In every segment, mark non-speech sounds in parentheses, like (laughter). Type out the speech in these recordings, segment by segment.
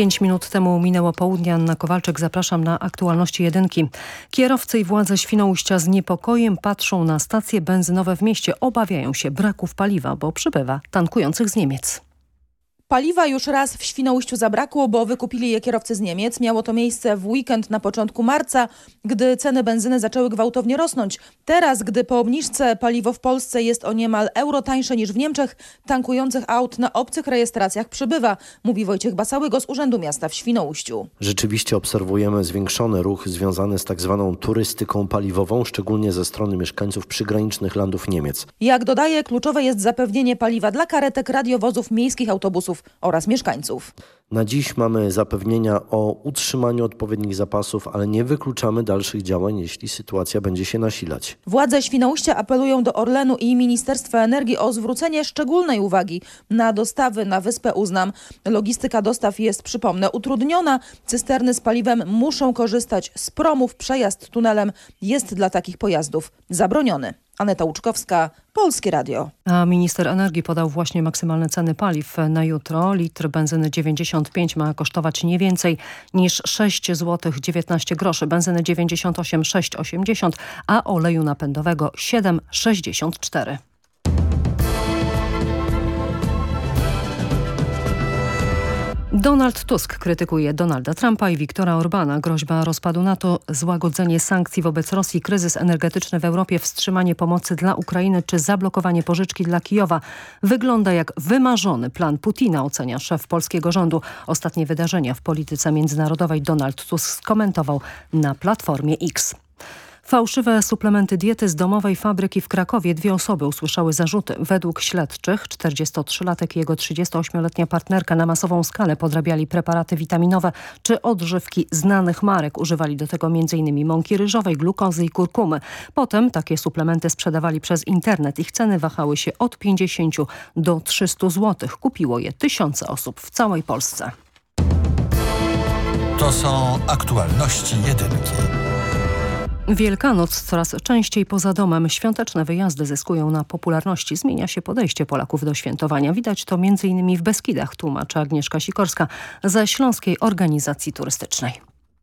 Pięć minut temu minęło południe. Anna Kowalczyk, zapraszam na aktualności jedynki. Kierowcy i władze Świnoujścia z niepokojem patrzą na stacje benzynowe w mieście. Obawiają się braków paliwa, bo przybywa tankujących z Niemiec. Paliwa już raz w Świnoujściu zabrakło, bo wykupili je kierowcy z Niemiec. Miało to miejsce w weekend na początku marca, gdy ceny benzyny zaczęły gwałtownie rosnąć. Teraz, gdy po obniżce paliwo w Polsce jest o niemal euro tańsze niż w Niemczech, tankujących aut na obcych rejestracjach przybywa, mówi Wojciech Basałygo z Urzędu Miasta w Świnoujściu. Rzeczywiście obserwujemy zwiększony ruch związany z tak zwaną turystyką paliwową, szczególnie ze strony mieszkańców przygranicznych landów Niemiec. Jak dodaje, kluczowe jest zapewnienie paliwa dla karetek, radiowozów, miejskich autobusów oraz mieszkańców. Na dziś mamy zapewnienia o utrzymaniu odpowiednich zapasów, ale nie wykluczamy dalszych działań, jeśli sytuacja będzie się nasilać. Władze Świnoujścia apelują do Orlenu i Ministerstwa Energii o zwrócenie szczególnej uwagi na dostawy na Wyspę Uznam. Logistyka dostaw jest, przypomnę, utrudniona. Cysterny z paliwem muszą korzystać z promów. Przejazd tunelem jest dla takich pojazdów zabroniony. Aneta Łuczkowska, Polskie Radio. A minister energii podał właśnie maksymalne ceny paliw na jutro. Litr benzyny 95 ma kosztować nie więcej niż 6 zł 19 groszy, benzyny 98 6,80, a oleju napędowego 7,64. Donald Tusk krytykuje Donalda Trumpa i Viktora Orbana. Groźba rozpadu NATO, złagodzenie sankcji wobec Rosji, kryzys energetyczny w Europie, wstrzymanie pomocy dla Ukrainy czy zablokowanie pożyczki dla Kijowa. Wygląda jak wymarzony plan Putina, ocenia szef polskiego rządu. Ostatnie wydarzenia w polityce międzynarodowej Donald Tusk skomentował na Platformie X. Fałszywe suplementy diety z domowej fabryki w Krakowie. Dwie osoby usłyszały zarzuty. Według śledczych 43-latek i jego 38-letnia partnerka na masową skalę podrabiali preparaty witaminowe czy odżywki znanych marek. Używali do tego m.in. mąki ryżowej, glukozy i kurkumy. Potem takie suplementy sprzedawali przez internet. Ich ceny wahały się od 50 do 300 zł. Kupiło je tysiące osób w całej Polsce. To są aktualności jedynki. Wielkanoc coraz częściej poza domem. Świąteczne wyjazdy zyskują na popularności. Zmienia się podejście Polaków do świętowania. Widać to m.in. w Beskidach, tłumaczy Agnieszka Sikorska ze Śląskiej Organizacji Turystycznej.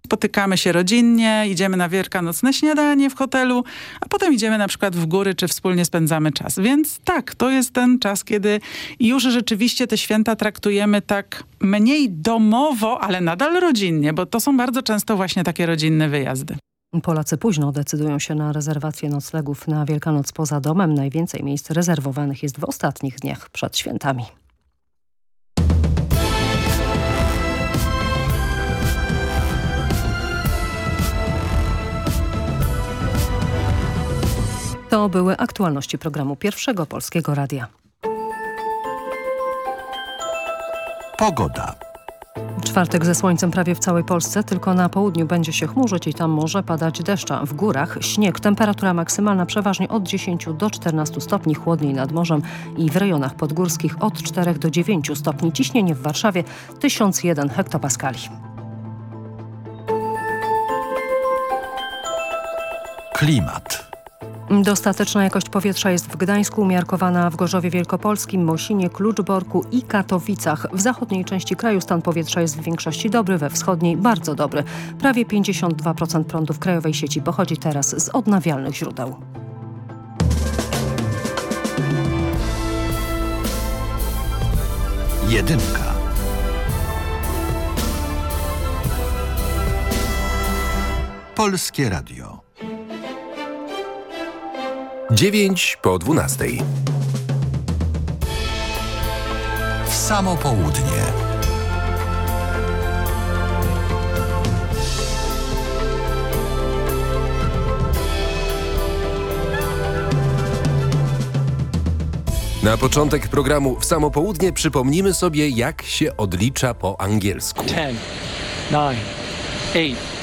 Spotykamy się rodzinnie, idziemy na wielkanocne śniadanie w hotelu, a potem idziemy na przykład w góry, czy wspólnie spędzamy czas. Więc tak, to jest ten czas, kiedy już rzeczywiście te święta traktujemy tak mniej domowo, ale nadal rodzinnie, bo to są bardzo często właśnie takie rodzinne wyjazdy. Polacy późno decydują się na rezerwację noclegów na Wielkanoc poza domem. Najwięcej miejsc rezerwowanych jest w ostatnich dniach przed świętami. To były aktualności programu Pierwszego Polskiego Radia. Pogoda. Czwartek ze słońcem prawie w całej Polsce, tylko na południu będzie się chmurzyć i tam może padać deszcza. W górach śnieg, temperatura maksymalna przeważnie od 10 do 14 stopni, chłodniej nad morzem i w rejonach podgórskich od 4 do 9 stopni. Ciśnienie w Warszawie 1001 hektopaskali. Klimat. Dostateczna jakość powietrza jest w Gdańsku, umiarkowana w Gorzowie Wielkopolskim, Mosinie, Kluczborku i Katowicach. W zachodniej części kraju stan powietrza jest w większości dobry, we wschodniej bardzo dobry. Prawie 52% prądu w krajowej sieci pochodzi teraz z odnawialnych źródeł. Jedynka. Polskie Radio. 9 po 12. W samo południe. Na początek programu w samo południe przypomnimy sobie, jak się odlicza po angielsku. 10, 9, 8,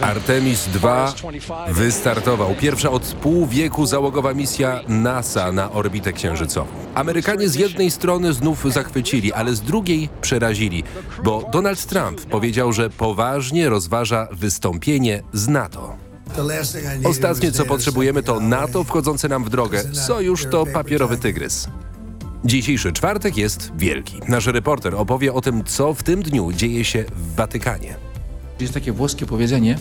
Artemis II wystartował. Pierwsza od pół wieku załogowa misja NASA na orbitę księżycową. Amerykanie z jednej strony znów zachwycili, ale z drugiej przerazili, bo Donald Trump powiedział, że poważnie rozważa wystąpienie z NATO. Ostatnie co potrzebujemy to NATO wchodzące nam w drogę. Sojusz to papierowy tygrys. Dzisiejszy czwartek jest wielki. Nasz reporter opowie o tym, co w tym dniu dzieje się w Watykanie. Jest takie włoskie powiedzenie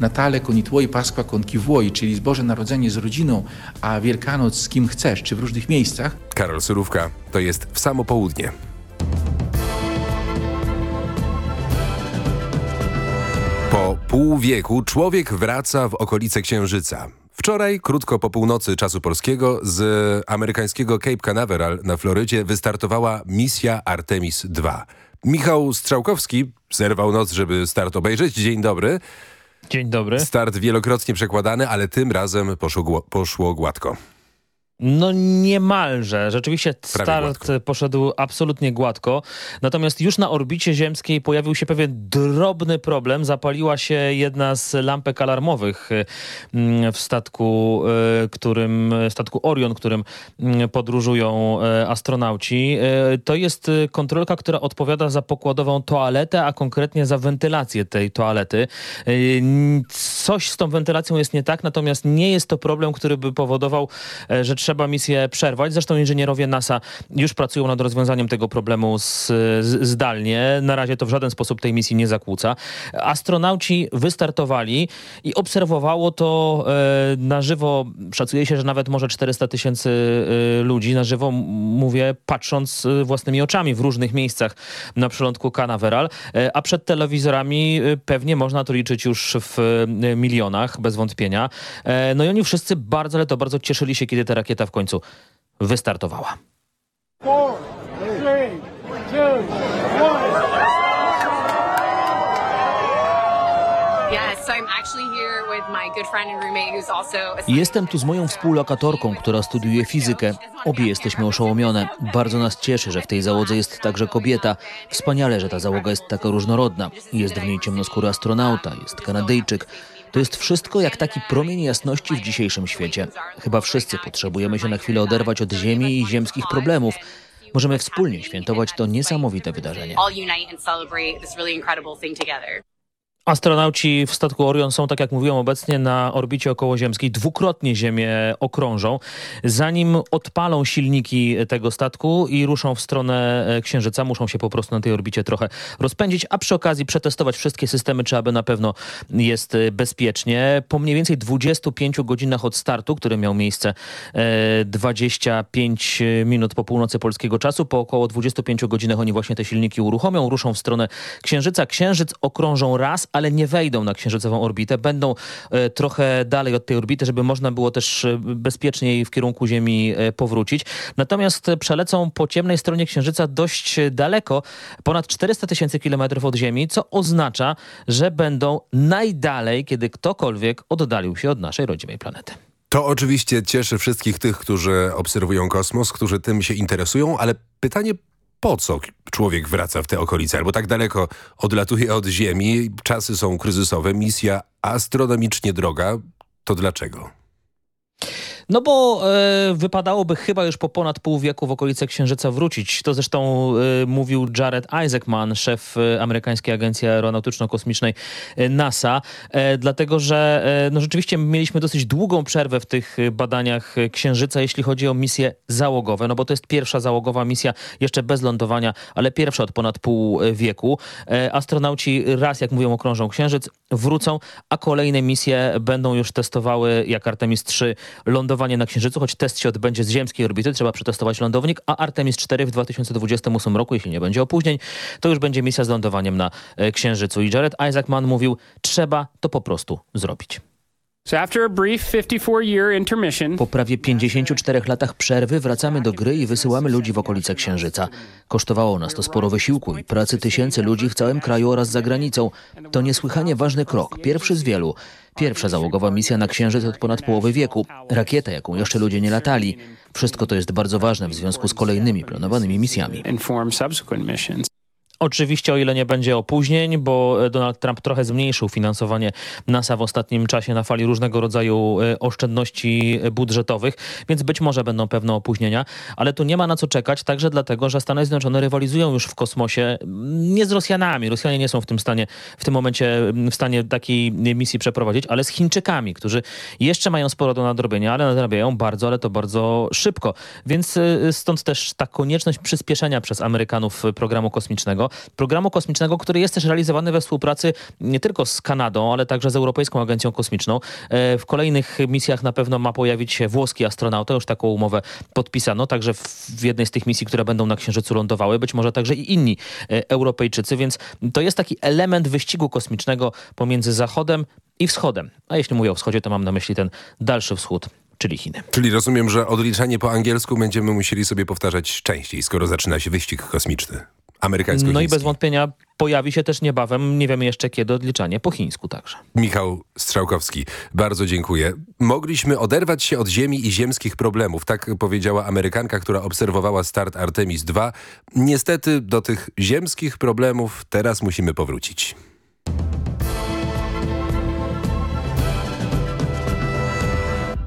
Natale con i tuoi, Pasqua con chi vuoi, czyli Boże Narodzenie z rodziną, a Wielkanoc z kim chcesz, czy w różnych miejscach. Karol Surówka, to jest w samo południe. Po pół wieku człowiek wraca w okolice Księżyca. Wczoraj, krótko po północy czasu polskiego, z amerykańskiego Cape Canaveral na Florydzie wystartowała misja Artemis II. Michał Strzałkowski zerwał noc, żeby start obejrzeć. Dzień dobry. Dzień dobry. Start wielokrotnie przekładany, ale tym razem poszło, poszło gładko. No niemalże. Rzeczywiście start gładko. poszedł absolutnie gładko. Natomiast już na orbicie ziemskiej pojawił się pewien drobny problem. Zapaliła się jedna z lampek alarmowych mm, w statku, y, którym, statku Orion, którym mm, podróżują y, astronauci. Y, To jest y, kontrolka, która odpowiada za pokładową toaletę, a konkretnie za wentylację tej toalety. Y, Coś z tą wentylacją jest nie tak, natomiast nie jest to problem, który by powodował, że trzeba misję przerwać. Zresztą inżynierowie NASA już pracują nad rozwiązaniem tego problemu z, z, zdalnie. Na razie to w żaden sposób tej misji nie zakłóca. Astronauci wystartowali i obserwowało to e, na żywo. Szacuje się, że nawet może 400 tysięcy e, ludzi na żywo, mówię, patrząc e, własnymi oczami w różnych miejscach na przylądku Canaveral, e, a przed telewizorami e, pewnie można to liczyć już w milionach, bez wątpienia. No i oni wszyscy bardzo, ale to bardzo cieszyli się, kiedy ta rakieta w końcu wystartowała. Four, three, two, Jestem tu z moją współlokatorką, która studiuje fizykę. Obie jesteśmy oszołomione. Bardzo nas cieszy, że w tej załodze jest także kobieta. Wspaniale, że ta załoga jest taka różnorodna. Jest w niej ciemnoskóry astronauta, jest Kanadyjczyk. To jest wszystko jak taki promień jasności w dzisiejszym świecie. Chyba wszyscy potrzebujemy się na chwilę oderwać od Ziemi i ziemskich problemów. Możemy wspólnie świętować to niesamowite wydarzenie. Astronauci w statku Orion są, tak jak mówiłem, obecnie na orbicie okołoziemskiej. Dwukrotnie Ziemię okrążą. Zanim odpalą silniki tego statku i ruszą w stronę e, Księżyca, muszą się po prostu na tej orbicie trochę rozpędzić, a przy okazji przetestować wszystkie systemy, czy aby na pewno jest e, bezpiecznie. Po mniej więcej 25 godzinach od startu, który miał miejsce e, 25 minut po północy polskiego czasu, po około 25 godzinach oni właśnie te silniki uruchomią, ruszą w stronę Księżyca. Księżyc okrążą raz, ale nie wejdą na księżycową orbitę. Będą e, trochę dalej od tej orbity, żeby można było też e, bezpieczniej w kierunku Ziemi e, powrócić. Natomiast przelecą po ciemnej stronie Księżyca dość daleko, ponad 400 tysięcy kilometrów od Ziemi, co oznacza, że będą najdalej, kiedy ktokolwiek oddalił się od naszej rodzimej planety. To oczywiście cieszy wszystkich tych, którzy obserwują kosmos, którzy tym się interesują, ale pytanie, po co człowiek wraca w te okolice? Albo tak daleko odlatuje od Ziemi, czasy są kryzysowe, misja astronomicznie droga. To dlaczego? No bo e, wypadałoby chyba już po ponad pół wieku w okolice Księżyca wrócić. To zresztą e, mówił Jared Isaacman, szef e, amerykańskiej agencji aeronautyczno-kosmicznej e, NASA, e, dlatego że e, no rzeczywiście mieliśmy dosyć długą przerwę w tych badaniach Księżyca, jeśli chodzi o misje załogowe, no bo to jest pierwsza załogowa misja, jeszcze bez lądowania, ale pierwsza od ponad pół wieku. Astronauci raz, jak mówią, okrążą Księżyc, wrócą, a kolejne misje będą już testowały, jak Artemis 3, lądowanie na Księżycu, choć test się odbędzie z ziemskiej orbity, trzeba przetestować lądownik, a Artemis 4 w 2028 roku, jeśli nie będzie opóźnień, to już będzie misja z lądowaniem na e, Księżycu. I Jared Isaacman mówił, trzeba to po prostu zrobić. Po prawie 54 latach przerwy wracamy do gry i wysyłamy ludzi w okolice Księżyca. Kosztowało nas to sporo wysiłku i pracy tysięcy ludzi w całym kraju oraz za granicą. To niesłychanie ważny krok, pierwszy z wielu. Pierwsza załogowa misja na Księżyc od ponad połowy wieku. Rakieta, jaką jeszcze ludzie nie latali. Wszystko to jest bardzo ważne w związku z kolejnymi planowanymi misjami. Oczywiście o ile nie będzie opóźnień, bo e, Donald Trump trochę zmniejszył finansowanie NASA w ostatnim czasie na fali różnego rodzaju e, oszczędności e, budżetowych, więc być może będą pewne opóźnienia, ale tu nie ma na co czekać, także dlatego, że Stany Zjednoczone rywalizują już w kosmosie mm, nie z Rosjanami. Rosjanie nie są w tym stanie, w tym momencie mm, w stanie takiej misji przeprowadzić, ale z Chińczykami, którzy jeszcze mają sporo do nadrobienia, ale nadrabiają bardzo, ale to bardzo szybko. Więc stąd też ta konieczność przyspieszenia przez Amerykanów programu kosmicznego. Programu kosmicznego, który jest też realizowany we współpracy nie tylko z Kanadą, ale także z Europejską Agencją Kosmiczną. E, W kolejnych misjach na pewno ma pojawić się włoski astronauta, już taką umowę podpisano, także w jednej z tych misji, które będą na Księżycu lądowały, być może także i inni e, Europejczycy, więc to jest taki element wyścigu kosmicznego pomiędzy Zachodem i Wschodem. A jeśli mówię o Wschodzie, to mam na myśli ten dalszy wschód, czyli Chiny. Czyli rozumiem, że odliczanie po angielsku będziemy musieli sobie powtarzać częściej, skoro zaczyna się wyścig kosmiczny. Amerykańsko No i bez wątpienia pojawi się też niebawem, nie wiemy jeszcze kiedy, odliczanie po chińsku także. Michał Strzałkowski, bardzo dziękuję. Mogliśmy oderwać się od Ziemi i ziemskich problemów, tak powiedziała Amerykanka, która obserwowała start Artemis II. Niestety do tych ziemskich problemów teraz musimy powrócić.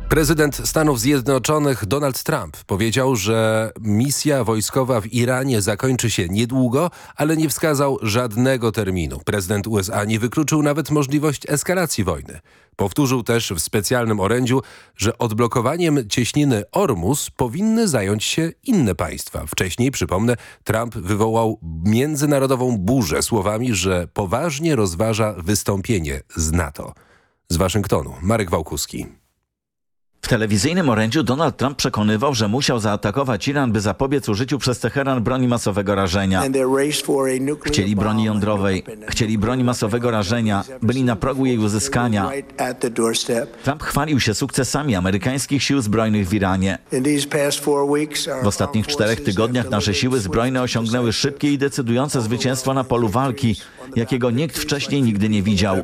Prezydent Stanów Zjednoczonych Donald Trump powiedział, że misja wojskowa w Iranie zakończy się niedługo, ale nie wskazał żadnego terminu. Prezydent USA nie wykluczył nawet możliwość eskalacji wojny. Powtórzył też w specjalnym orędziu, że odblokowaniem cieśniny Ormus powinny zająć się inne państwa. Wcześniej, przypomnę, Trump wywołał międzynarodową burzę słowami, że poważnie rozważa wystąpienie z NATO. Z Waszyngtonu, Marek Wałkuski. W telewizyjnym orędziu Donald Trump przekonywał, że musiał zaatakować Iran, by zapobiec użyciu przez Teheran broni masowego rażenia. Chcieli broni jądrowej, chcieli broni masowego rażenia, byli na progu jej uzyskania. Trump chwalił się sukcesami amerykańskich sił zbrojnych w Iranie. W ostatnich czterech tygodniach nasze siły zbrojne osiągnęły szybkie i decydujące zwycięstwo na polu walki, jakiego nikt wcześniej nigdy nie widział.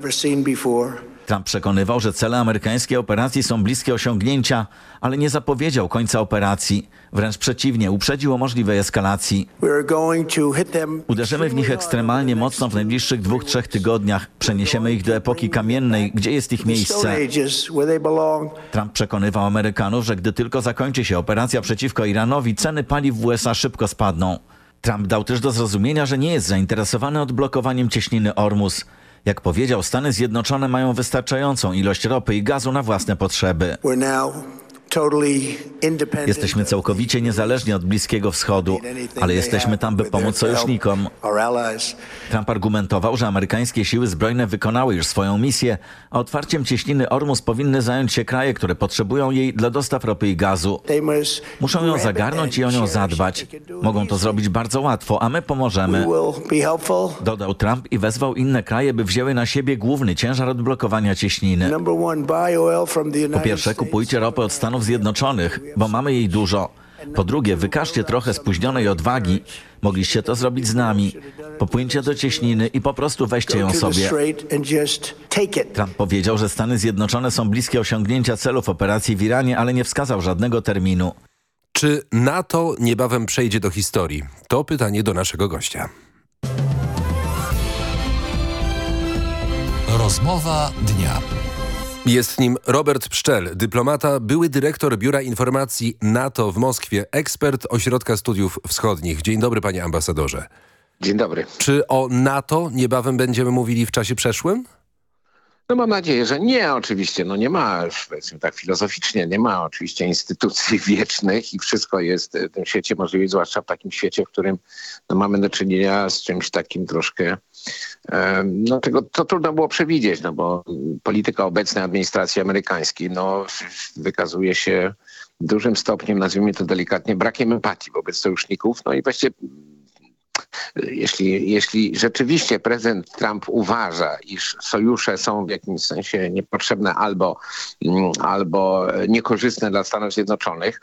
Trump przekonywał, że cele amerykańskiej operacji są bliskie osiągnięcia, ale nie zapowiedział końca operacji. Wręcz przeciwnie, uprzedził o możliwej eskalacji. Uderzymy w nich ekstremalnie mocno w najbliższych dwóch, trzech tygodniach. Przeniesiemy ich do epoki kamiennej, gdzie jest ich miejsce. Trump przekonywał Amerykanów, że gdy tylko zakończy się operacja przeciwko Iranowi, ceny paliw w USA szybko spadną. Trump dał też do zrozumienia, że nie jest zainteresowany odblokowaniem cieśniny Ormus. Jak powiedział, Stany Zjednoczone mają wystarczającą ilość ropy i gazu na własne potrzeby. Jesteśmy całkowicie niezależni od Bliskiego Wschodu, ale jesteśmy tam, by pomóc sojusznikom. Trump argumentował, że amerykańskie siły zbrojne wykonały już swoją misję, a otwarciem cieśniny Ormus powinny zająć się kraje, które potrzebują jej dla dostaw ropy i gazu. Muszą ją zagarnąć i o nią zadbać. Mogą to zrobić bardzo łatwo, a my pomożemy. Dodał Trump i wezwał inne kraje, by wzięły na siebie główny ciężar odblokowania cieśniny. Po pierwsze, kupujcie ropę od Stanów Zjednoczonych, bo mamy jej dużo. Po drugie, wykażcie trochę spóźnionej odwagi. Mogliście to zrobić z nami. Popłyńcie do cieśniny i po prostu weźcie ją sobie. Trump powiedział, że Stany Zjednoczone są bliskie osiągnięcia celów operacji w Iranie, ale nie wskazał żadnego terminu. Czy NATO niebawem przejdzie do historii? To pytanie do naszego gościa. Rozmowa dnia. Jest nim Robert Pszczel, dyplomata, były dyrektor Biura Informacji NATO w Moskwie, ekspert Ośrodka Studiów Wschodnich. Dzień dobry panie ambasadorze. Dzień dobry. Czy o NATO niebawem będziemy mówili w czasie przeszłym? No mam nadzieję, że nie oczywiście. No nie ma, powiedzmy tak filozoficznie, nie ma oczywiście instytucji (laughs) wiecznych i wszystko jest w tym świecie możliwe, zwłaszcza w takim świecie, w którym no, mamy do czynienia z czymś takim troszkę no tego to trudno było przewidzieć, no bo polityka obecnej administracji amerykańskiej no, wykazuje się dużym stopniem, nazwijmy to delikatnie, brakiem empatii wobec sojuszników. No i właściwie jeśli, jeśli rzeczywiście prezydent Trump uważa, iż sojusze są w jakimś sensie niepotrzebne albo, albo niekorzystne dla Stanów Zjednoczonych,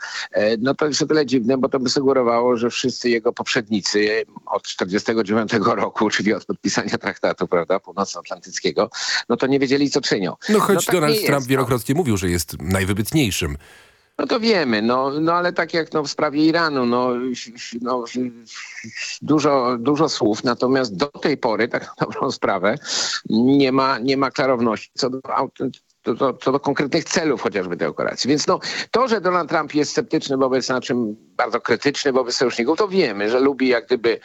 no to jest o tyle dziwne, bo to by sugerowało, że wszyscy jego poprzednicy od 1949 roku, czyli od podpisania traktatu prawda, północnoatlantyckiego, no to nie wiedzieli, co czynią. No choć no, tak Donald Trump jest, wielokrotnie mówił, że jest najwybitniejszym no to wiemy, no, no ale tak jak no, w sprawie Iranu, no, no, dużo, dużo słów, natomiast do tej pory, tak na dobrą sprawę, nie ma, nie ma klarowności co do co do, co do konkretnych celów chociażby tej operacji. Więc no, to, że Donald Trump jest sceptyczny wobec, na czym bardzo krytyczny wobec sojuszników, to wiemy, że lubi jak gdyby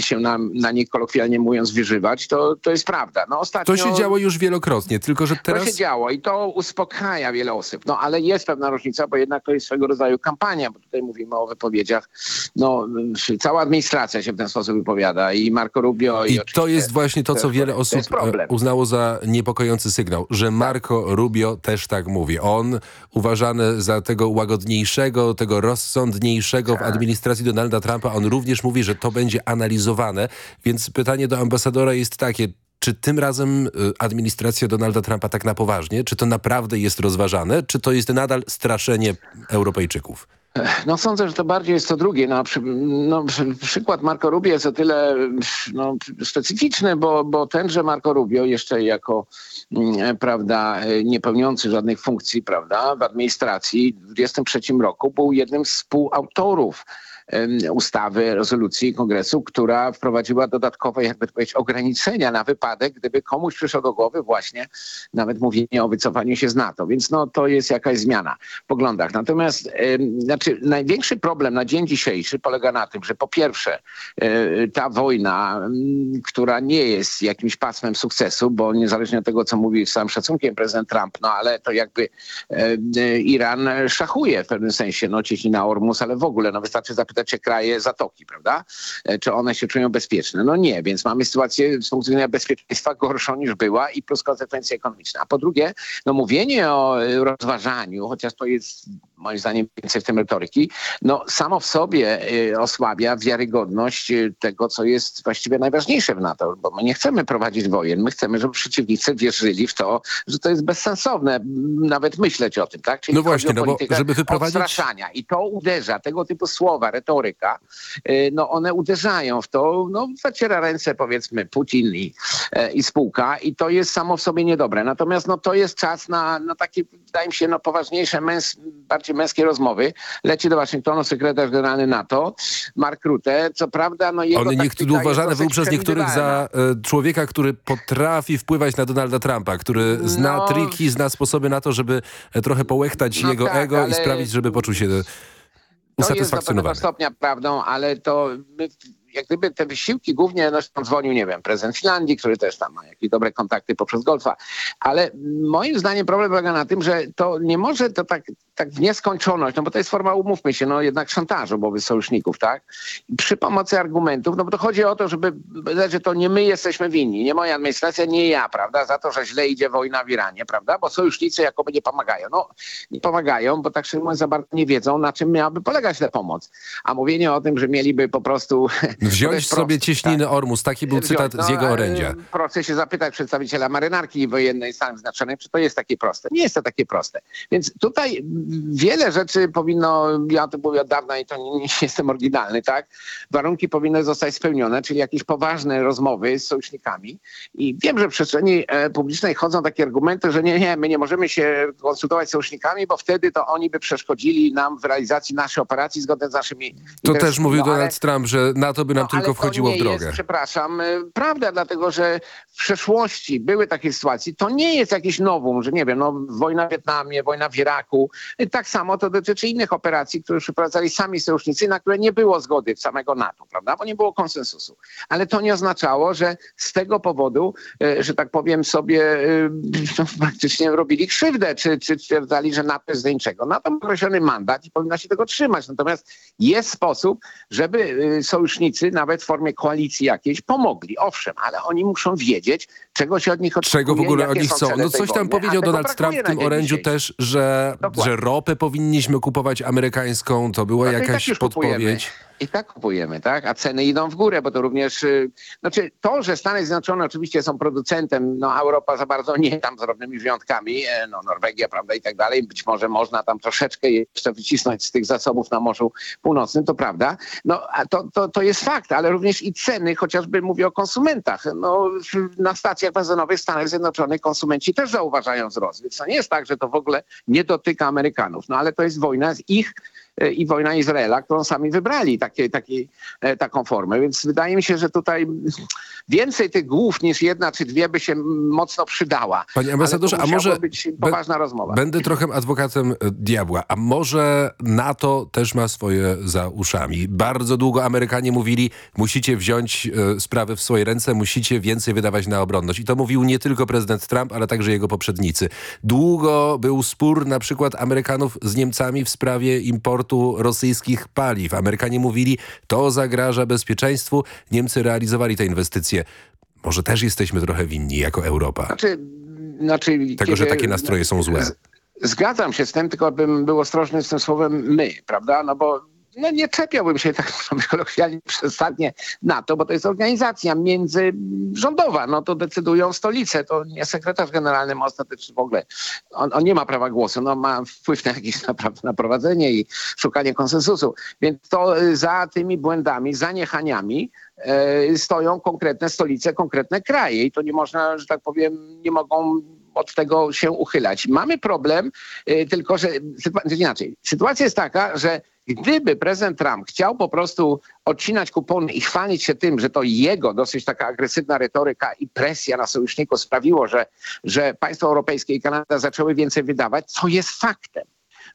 się na, na nich kolokwialnie mówiąc wyżywać, to, to jest prawda. No, ostatnio, to się działo już wielokrotnie, tylko że teraz... To się działo i to uspokaja wiele osób. No ale jest pewna różnica, bo jednak to jest swego rodzaju kampania, bo tutaj mówimy o wypowiedziach. No, cała administracja się w ten sposób wypowiada i Marco Rubio... I, i to jest właśnie to, co wiele osób e, uznało za niepokojący sygnał, że Marco Marco Rubio też tak mówi. On uważany za tego łagodniejszego, tego rozsądniejszego w tak. administracji Donalda Trumpa, on również mówi, że to będzie analizowane. Więc pytanie do ambasadora jest takie, czy tym razem y, administracja Donalda Trumpa tak na poważnie? Czy to naprawdę jest rozważane? Czy to jest nadal straszenie Europejczyków? No sądzę, że to bardziej jest to drugie. No, przy, no, przykład Marco Rubio jest o tyle no, specyficzny, bo, bo tenże Marco Rubio jeszcze jako mm, prawda, niepełniący żadnych funkcji prawda, w administracji w 1923 roku był jednym z współautorów ustawy, rezolucji kongresu, która wprowadziła dodatkowe, jakby to powiedzieć, ograniczenia na wypadek, gdyby komuś przyszło do głowy właśnie nawet mówienie o wycofaniu się z NATO. Więc no, to jest jakaś zmiana w poglądach. Natomiast znaczy, największy problem na dzień dzisiejszy polega na tym, że po pierwsze e, ta wojna, która nie jest jakimś pasmem sukcesu, bo niezależnie od tego, co mówi z szacunkiem prezydent Trump, no ale to jakby Iran szachuje w pewnym sensie, no cieśnina Ormus, ale w ogóle, no wystarczy zapytać te kraje Zatoki, prawda? E, czy one się czują bezpieczne? No nie, więc mamy sytuację z punktu widzenia bezpieczeństwa gorszą niż była i plus konsekwencje ekonomiczne. A po drugie, no mówienie o e, rozważaniu, chociaż to jest moim zdaniem więcej w tym retoryki, no samo w sobie y, osłabia wiarygodność y, tego, co jest właściwie najważniejsze w NATO, bo my nie chcemy prowadzić wojen, my chcemy, żeby przeciwnicy wierzyli w to, że to jest bezsensowne nawet myśleć o tym, tak? Czyli no właśnie, no bo żeby wyprowadzić... Odstraszania. I to uderza, tego typu słowa, retoryka, y, no one uderzają w to, no zaciera ręce powiedzmy Putin i, e, i spółka i to jest samo w sobie niedobre. Natomiast no to jest czas na, na takie, wydaje mi się, no poważniejsze, męs bardziej męskie rozmowy. Leci do Waszyngtonu sekretarz generalny NATO, Mark Rutte. Co prawda, no jego On niektóry uważany był przez niektórych za e, człowieka, który potrafi wpływać na Donalda Trumpa, który zna no, triki, zna sposoby na to, żeby e, trochę połechtać no jego tak, ego i sprawić, żeby poczuł się usatysfakcjonowany. To jest do stopnia prawdą, ale to jak gdyby te wysiłki głównie, no dzwonił, nie wiem, prezydent Finlandii, który też tam ma jakieś dobre kontakty poprzez golfa, ale moim zdaniem problem polega na tym, że to nie może to tak, tak w nieskończoność, no bo to jest forma, umówmy się, no jednak szantażu wobec sojuszników, tak? I przy pomocy argumentów, no bo to chodzi o to, żeby, że to nie my jesteśmy winni, nie moja administracja, nie ja, prawda, za to, że źle idzie wojna w Iranie, prawda, bo sojusznicy jakoby nie pomagają. No, nie pomagają, bo tak szczerze mówiąc za bardzo nie wiedzą, na czym miałaby polegać ta pomoc. A mówienie o tym, że mieliby po prostu Wziąć sobie cieśniny tak. Ormus. Taki był cytat no, z jego orędzia. Proszę się zapytać przedstawiciela marynarki wojennej Stanów Zjednoczonych, czy to jest takie proste. Nie jest to takie proste. Więc tutaj wiele rzeczy powinno, ja to mówię od dawna i to nie, nie jestem oryginalny, tak? Warunki powinny zostać spełnione, czyli jakieś poważne rozmowy z sojusznikami. I wiem, że w przestrzeni e, publicznej chodzą takie argumenty, że nie, nie, my nie możemy się konsultować z sojusznikami, bo wtedy to oni by przeszkodzili nam w realizacji naszej operacji zgodnie z naszymi To też mówił no, Donald ale... Trump, że NATO by nam no, tylko wchodziło w drogę. Jest, przepraszam, y, prawda, dlatego że w przeszłości były takie sytuacje. To nie jest jakieś nowum, że nie wiem, no, wojna w Wietnamie, wojna w Iraku. Y, tak samo to dotyczy innych operacji, które przeprowadzali sami sojusznicy, na które nie było zgody samego NATO, prawda, bo nie było konsensusu. Ale to nie oznaczało, że z tego powodu, y, że tak powiem sobie, no, (laughs) praktycznie robili krzywdę, czy, czy twierdzali, że NATO jest do niczego. NATO ma określony mandat i powinna się tego trzymać. Natomiast jest sposób, żeby sojusznicy nawet w formie koalicji jakiejś pomogli. Owszem, ale oni muszą wiedzieć, czego się od nich oczekuje. Czego w ogóle oni chcą. No coś tam powiedział Donald Trump w tym orędziu też, że, że ropę powinniśmy kupować amerykańską. To była no jakaś tak podpowiedź. Kupujemy. I tak kupujemy, tak? A ceny idą w górę, bo to również, y, znaczy to, że Stany Zjednoczone oczywiście są producentem, no Europa za bardzo nie, tam z drobnymi wyjątkami, e, no Norwegia, prawda, i tak dalej, być może można tam troszeczkę jeszcze wycisnąć z tych zasobów na Morzu Północnym, to prawda, no a to, to, to jest fakt, ale również i ceny, chociażby mówię o konsumentach, no na stacjach benzynowych w Stanach Zjednoczonych konsumenci też zauważają wzrost, więc to nie jest tak, że to w ogóle nie dotyka Amerykanów, no ale to jest wojna z ich i wojna Izraela, którą sami wybrali takie, takie, e, taką formę. Więc wydaje mi się, że tutaj więcej tych głów niż jedna czy dwie by się mocno przydała. Panie ambasadorze, a może być poważna rozmowa. Będę trochę adwokatem e, diabła, a może NATO też ma swoje za uszami. Bardzo długo Amerykanie mówili, musicie wziąć e, sprawy w swoje ręce, musicie więcej wydawać na obronność. I to mówił nie tylko prezydent Trump, ale także jego poprzednicy. Długo był spór na przykład Amerykanów z Niemcami w sprawie importu rosyjskich paliw. Amerykanie mówili, to zagraża bezpieczeństwu. Niemcy realizowali te inwestycje. Może też jesteśmy trochę winni jako Europa. Znaczy, znaczy, Tego, że kiedy- takie nastroje są złe. Zgadzam się z tym, tylko bym był ostrożny z tym słowem my, prawda? No bo no nie czepiałbym się (laughs) tak kolokwialnie przesadnie na to, bo to jest organizacja międzyrządowa. No to decydują stolice, to nie sekretarz generalny ma ostatecznie w ogóle. On, on nie ma prawa głosu, no ma wpływ na jakieś (laughs) naprawdę na prowadzenie i szukanie konsensusu. Więc to y, za tymi błędami, zaniechaniami e, stoją konkretne stolice, konkretne kraje i to nie można, że tak powiem, nie mogą od tego się uchylać. Mamy problem, y, tylko że inaczej. Sytuacja jest taka, że gdyby prezydent Trump chciał po prostu odcinać kupony i chwalić się tym, że to jego dosyć taka agresywna retoryka i presja na sojuszników sprawiło, że, że państwa europejskie i Kanada zaczęły więcej wydawać, co jest faktem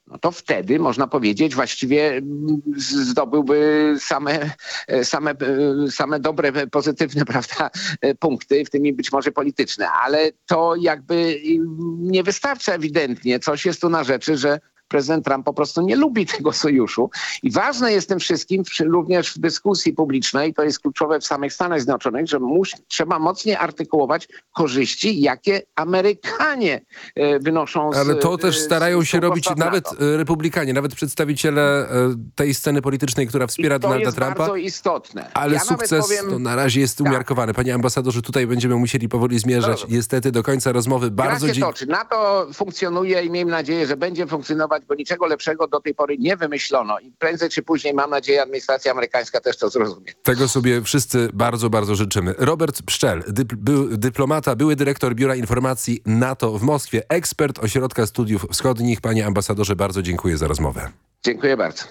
no to wtedy można powiedzieć właściwie mm, zdobyłby same, e, same, e, same dobre, pozytywne (laughs) prawda, e, punkty, w tym i być może polityczne. Ale to jakby mm, nie wystarcza ewidentnie. Coś jest tu na rzeczy, że prezydent Trump po prostu nie lubi (laughs) tego sojuszu. I ważne jest tym wszystkim, również w dyskusji publicznej, to jest kluczowe w samych Stanach Zjednoczonych, że mus, trzeba mocniej artykułować korzyści, jakie Amerykanie e, wynoszą z Ale to też e, starają z się robić nawet e, republikanie, nawet przedstawiciele tej sceny politycznej, która wspiera I to Donalda jest Trumpa. bardzo istotne. Ale ja sukces powiem, to na razie jest umiarkowany. Panie ambasadorze, tutaj będziemy musieli powoli zmierzać. Dobrze. Niestety do końca rozmowy. Bardzo dziękuję. toczy. NATO funkcjonuje i miejmy nadzieję, że będzie funkcjonować, bo niczego lepszego do tej pory nie wymyślono. I prędzej czy później, mam nadzieję, administracja amerykańska też to zrozumie. Tego sobie wszyscy bardzo, bardzo życzymy. Robert Pszczel, dyp był dyplomata, były dyrektor Biura Informacji NATO w Moskwie, ekspert Ośrodka Studiów Wschodnich. Panie ambasadorze, bardzo dziękuję za rozmowę. Dziękuję bardzo.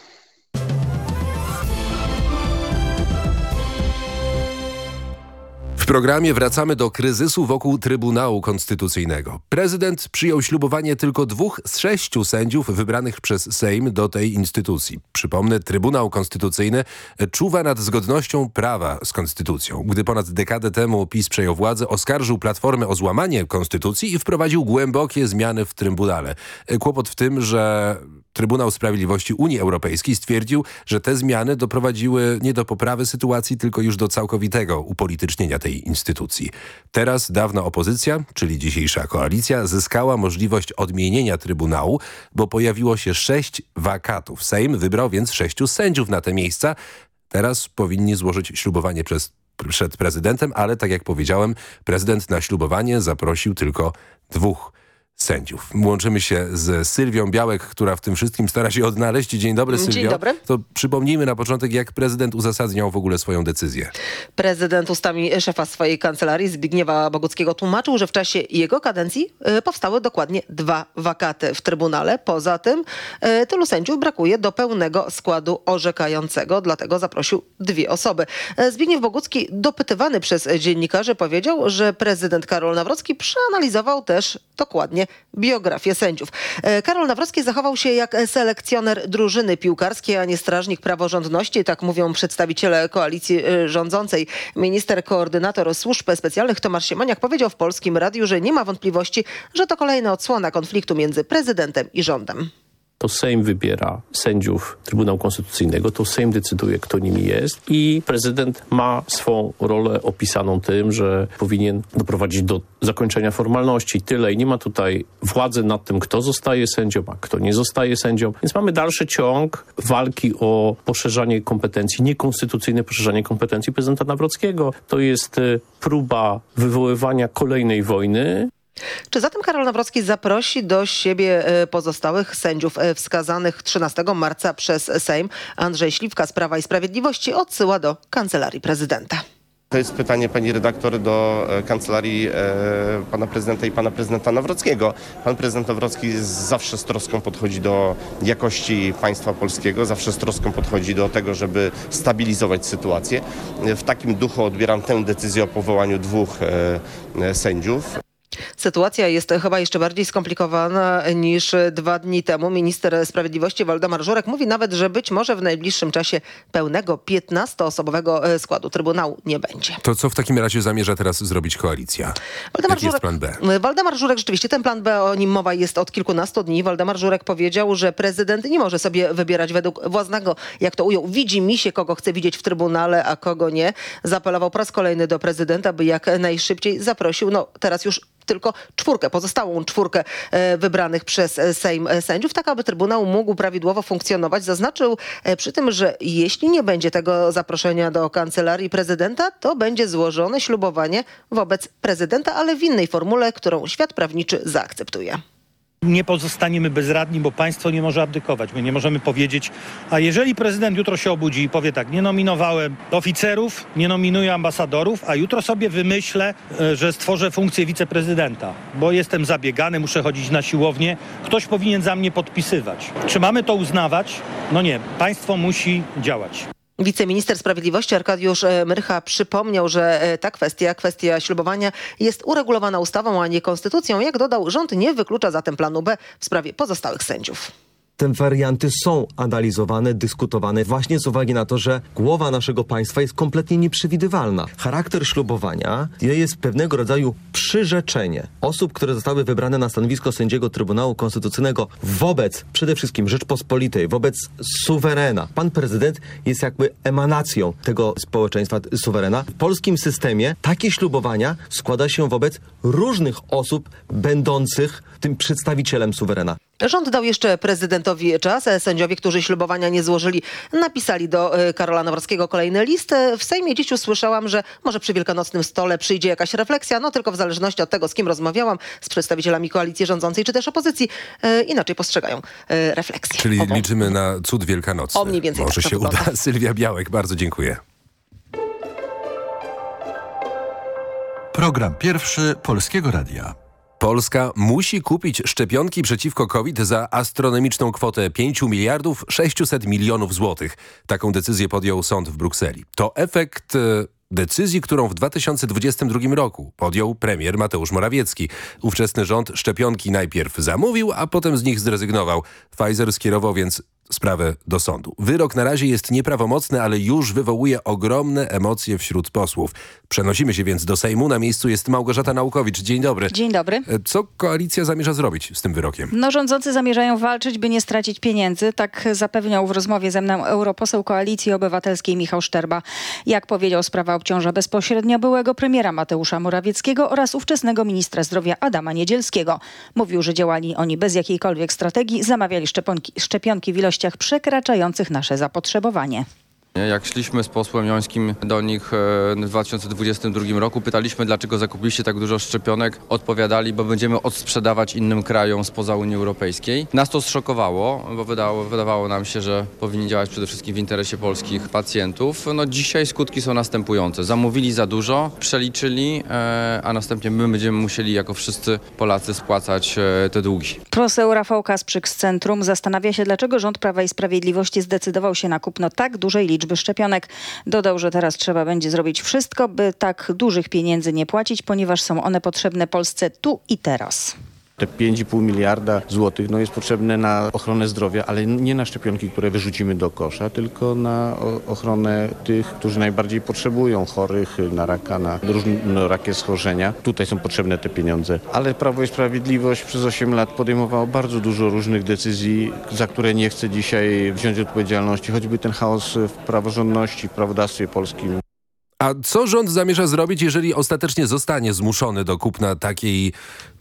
W programie wracamy do kryzysu wokół Trybunału Konstytucyjnego. Prezydent przyjął ślubowanie tylko dwóch z sześciu sędziów wybranych przez Sejm do tej instytucji. Przypomnę, Trybunał Konstytucyjny czuwa nad zgodnością prawa z konstytucją. Gdy ponad dekadę temu PiS przejął władzę, oskarżył Platformę o złamanie konstytucji i wprowadził głębokie zmiany w Trybunale. Kłopot w tym, że Trybunał Sprawiedliwości Unii Europejskiej stwierdził, że te zmiany doprowadziły nie do poprawy sytuacji, tylko już do całkowitego upolitycznienia tej instytucji. Teraz dawna opozycja, czyli dzisiejsza koalicja, zyskała możliwość odmienienia Trybunału, bo pojawiło się sześć wakatów. Sejm wybrał więc sześciu sędziów na te miejsca. Teraz powinni złożyć ślubowanie przez przed prezydentem, ale tak jak powiedziałem, prezydent na ślubowanie zaprosił tylko dwóch sędziów. Łączymy się z Sylwią Białek, która w tym wszystkim stara się odnaleźć. Dzień dobry, Dzień Sylwio. dobry. To przypomnijmy na początek, jak prezydent uzasadniał w ogóle swoją decyzję. Prezydent ustami szefa swojej kancelarii Zbigniewa Boguckiego tłumaczył, że w czasie jego kadencji e, powstały dokładnie dwa wakaty w Trybunale. Poza tym e, tylu sędziów brakuje do pełnego składu orzekającego, dlatego zaprosił dwie osoby. E, Zbigniew Bogucki dopytywany przez dziennikarzy powiedział, że prezydent Karol Nawrocki przeanalizował też dokładnie biografię sędziów. E, Karol Nawrocki zachował się jak selekcjoner drużyny piłkarskiej, a nie strażnik praworządności, tak mówią przedstawiciele koalicji e, rządzącej. Minister koordynator służb specjalnych Tomasz Siemoniak powiedział w Polskim Radiu, że nie ma wątpliwości, że to kolejna odsłona konfliktu między prezydentem i rządem. To Sejm wybiera sędziów Trybunału Konstytucyjnego, to Sejm decyduje, kto nimi jest i prezydent ma swą rolę opisaną tym, że powinien doprowadzić do zakończenia formalności. Tyle i nie ma tutaj władzy nad tym, kto zostaje sędzią, a kto nie zostaje sędzią. Więc mamy dalszy ciąg walki o poszerzanie kompetencji, niekonstytucyjne poszerzanie kompetencji prezydenta Nawrockiego. To jest y, próba wywoływania kolejnej wojny, Czy zatem Karol Nawrocki zaprosi do siebie e, pozostałych sędziów e, wskazanych 13 marca przez Sejm? Andrzej Śliwka z Prawa i Sprawiedliwości odsyła do Kancelarii Prezydenta. To jest pytanie pani redaktor do e, kancelarii e, pana prezydenta i pana prezydenta Nawrockiego. Pan prezydent Nawrocki zawsze z troską podchodzi do jakości państwa polskiego, zawsze z troską podchodzi do tego, żeby stabilizować sytuację. W takim duchu odbieram tę decyzję o powołaniu dwóch e, sędziów. Sytuacja jest chyba jeszcze bardziej skomplikowana niż dwa dni temu. Minister Sprawiedliwości Waldemar Żurek mówi nawet, że być może w najbliższym czasie pełnego 15-osobowego e, składu Trybunału nie będzie. To co w takim razie zamierza teraz zrobić koalicja? Waldemar Jaki jest Żurek, plan B? Waldemar Żurek, rzeczywiście ten plan B, o nim mowa jest od kilkunastu dni. Waldemar Żurek powiedział, że prezydent nie może sobie wybierać według własnego, jak to ujął, widzi mi się, kogo chce widzieć w Trybunale, a kogo nie. Zaapelował po raz kolejny do prezydenta, by jak najszybciej zaprosił, no teraz już tylko czwórkę, pozostałą czwórkę e, wybranych przez e, Sejm e, sędziów, tak aby Trybunał mógł prawidłowo funkcjonować. Zaznaczył przy tym, że jeśli nie będzie tego zaproszenia do kancelarii prezydenta, to będzie złożone ślubowanie wobec prezydenta, ale w innej formule, którą świat prawniczy zaakceptuje. Nie pozostaniemy bezradni, bo państwo nie może abdykować. My nie możemy powiedzieć, a jeżeli prezydent jutro się obudzi i powie tak, nie nominowałem oficerów, nie nominuję ambasadorów, a jutro sobie wymyślę, e, że stworzę funkcję wiceprezydenta, bo jestem zabiegany, muszę chodzić na siłownię, ktoś powinien za mnie podpisywać. Czy mamy to uznawać? No nie, państwo musi działać. Wiceminister Sprawiedliwości Arkadiusz e, Myrcha przypomniał, że e, ta kwestia, kwestia ślubowania jest uregulowana ustawą, a nie konstytucją. Jak dodał, rząd nie wyklucza zatem planu B w sprawie pozostałych sędziów. Te warianty są analizowane, dyskutowane właśnie z uwagi na to, że głowa naszego państwa jest kompletnie nieprzewidywalna. Charakter ślubowania jest pewnego rodzaju przyrzeczenie osób, które zostały wybrane na stanowisko sędziego Trybunału Konstytucyjnego wobec przede wszystkim Rzeczpospolitej, wobec suwerena. Pan prezydent jest jakby emanacją tego społeczeństwa suwerena. W polskim systemie takie ślubowania składa się wobec różnych osób będących tym przedstawicielem suwerena. Rząd dał jeszcze prezydentowi czas. Sędziowie, którzy ślubowania nie złożyli, napisali do e, Karola Nawrockiego kolejny list. W Sejmie dziś usłyszałam, że może przy wielkanocnym stole przyjdzie jakaś refleksja, no tylko w zależności od tego, z kim rozmawiałam, z przedstawicielami koalicji rządzącej czy też opozycji, e, inaczej postrzegają e, refleksję. Czyli ową. liczymy na cud wielkanocny. O, mniej więcej Może tak się wygląda. uda. (laughs) Sylwia Białek, bardzo dziękuję. Program pierwszy Polskiego Radia. Polska musi kupić szczepionki przeciwko COVID za astronomiczną kwotę 5 miliardów 600 milionów złotych. Taką decyzję podjął sąd w Brukseli. To efekt e, decyzji, którą w 2022 roku podjął premier Mateusz Morawiecki. Ówczesny rząd szczepionki najpierw zamówił, a potem z nich zrezygnował. Pfizer skierował więc sprawę do sądu. Wyrok na razie jest nieprawomocny, ale już wywołuje ogromne emocje wśród posłów. Przenosimy się więc do Sejmu. Na miejscu jest Małgorzata Naukowicz. Dzień dobry. Dzień dobry. E, Co koalicja zamierza zrobić z tym wyrokiem? No rządzący zamierzają walczyć, by nie stracić pieniędzy. Tak zapewniał w rozmowie ze mną europoseł Koalicji Obywatelskiej Michał Szczerba. Jak powiedział, sprawa obciąża bezpośrednio byłego premiera Mateusza Morawieckiego oraz ówczesnego ministra zdrowia Adama Niedzielskiego. Mówił, że działali oni bez jakiejkolwiek strategii, zamawiali szczepionki, szczepionki w ilościach przekraczających nasze zapotrzebowanie. Jak szliśmy z posłem Jońskim do nich e, w 2022 roku, pytaliśmy, dlaczego zakupiliście tak dużo szczepionek. Odpowiadali, bo będziemy odsprzedawać innym krajom spoza Unii Europejskiej. Nas to zszokowało, bo wydało, wydawało nam się, że powinni działać przede wszystkim w interesie polskich pacjentów. No dzisiaj skutki są następujące. Zamówili za dużo, przeliczyli, e, a następnie my będziemy musieli jako wszyscy Polacy spłacać e, te długi. Poseł Rafał Kasprzyk z Centrum zastanawia się, dlaczego rząd Prawa i Sprawiedliwości zdecydował się na kupno tak dużej liczby szczepionek. Dodał, że teraz trzeba będzie zrobić wszystko, by tak dużych pieniędzy nie płacić, ponieważ są one potrzebne Polsce tu i teraz. Te 5,5 miliarda złotych no, jest potrzebne na ochronę zdrowia, ale nie na szczepionki, które wyrzucimy do kosza, tylko na ochronę tych, którzy najbardziej potrzebują, chorych na raka, na różnorakie schorzenia. Tutaj są potrzebne te pieniądze. Ale Prawo i Sprawiedliwość przez 8 lat podejmowało bardzo dużo różnych decyzji, za które nie chce dzisiaj wziąć odpowiedzialności, choćby ten chaos w praworządności, w prawodawstwie polskim. A co rząd zamierza zrobić, jeżeli ostatecznie zostanie zmuszony do kupna takiej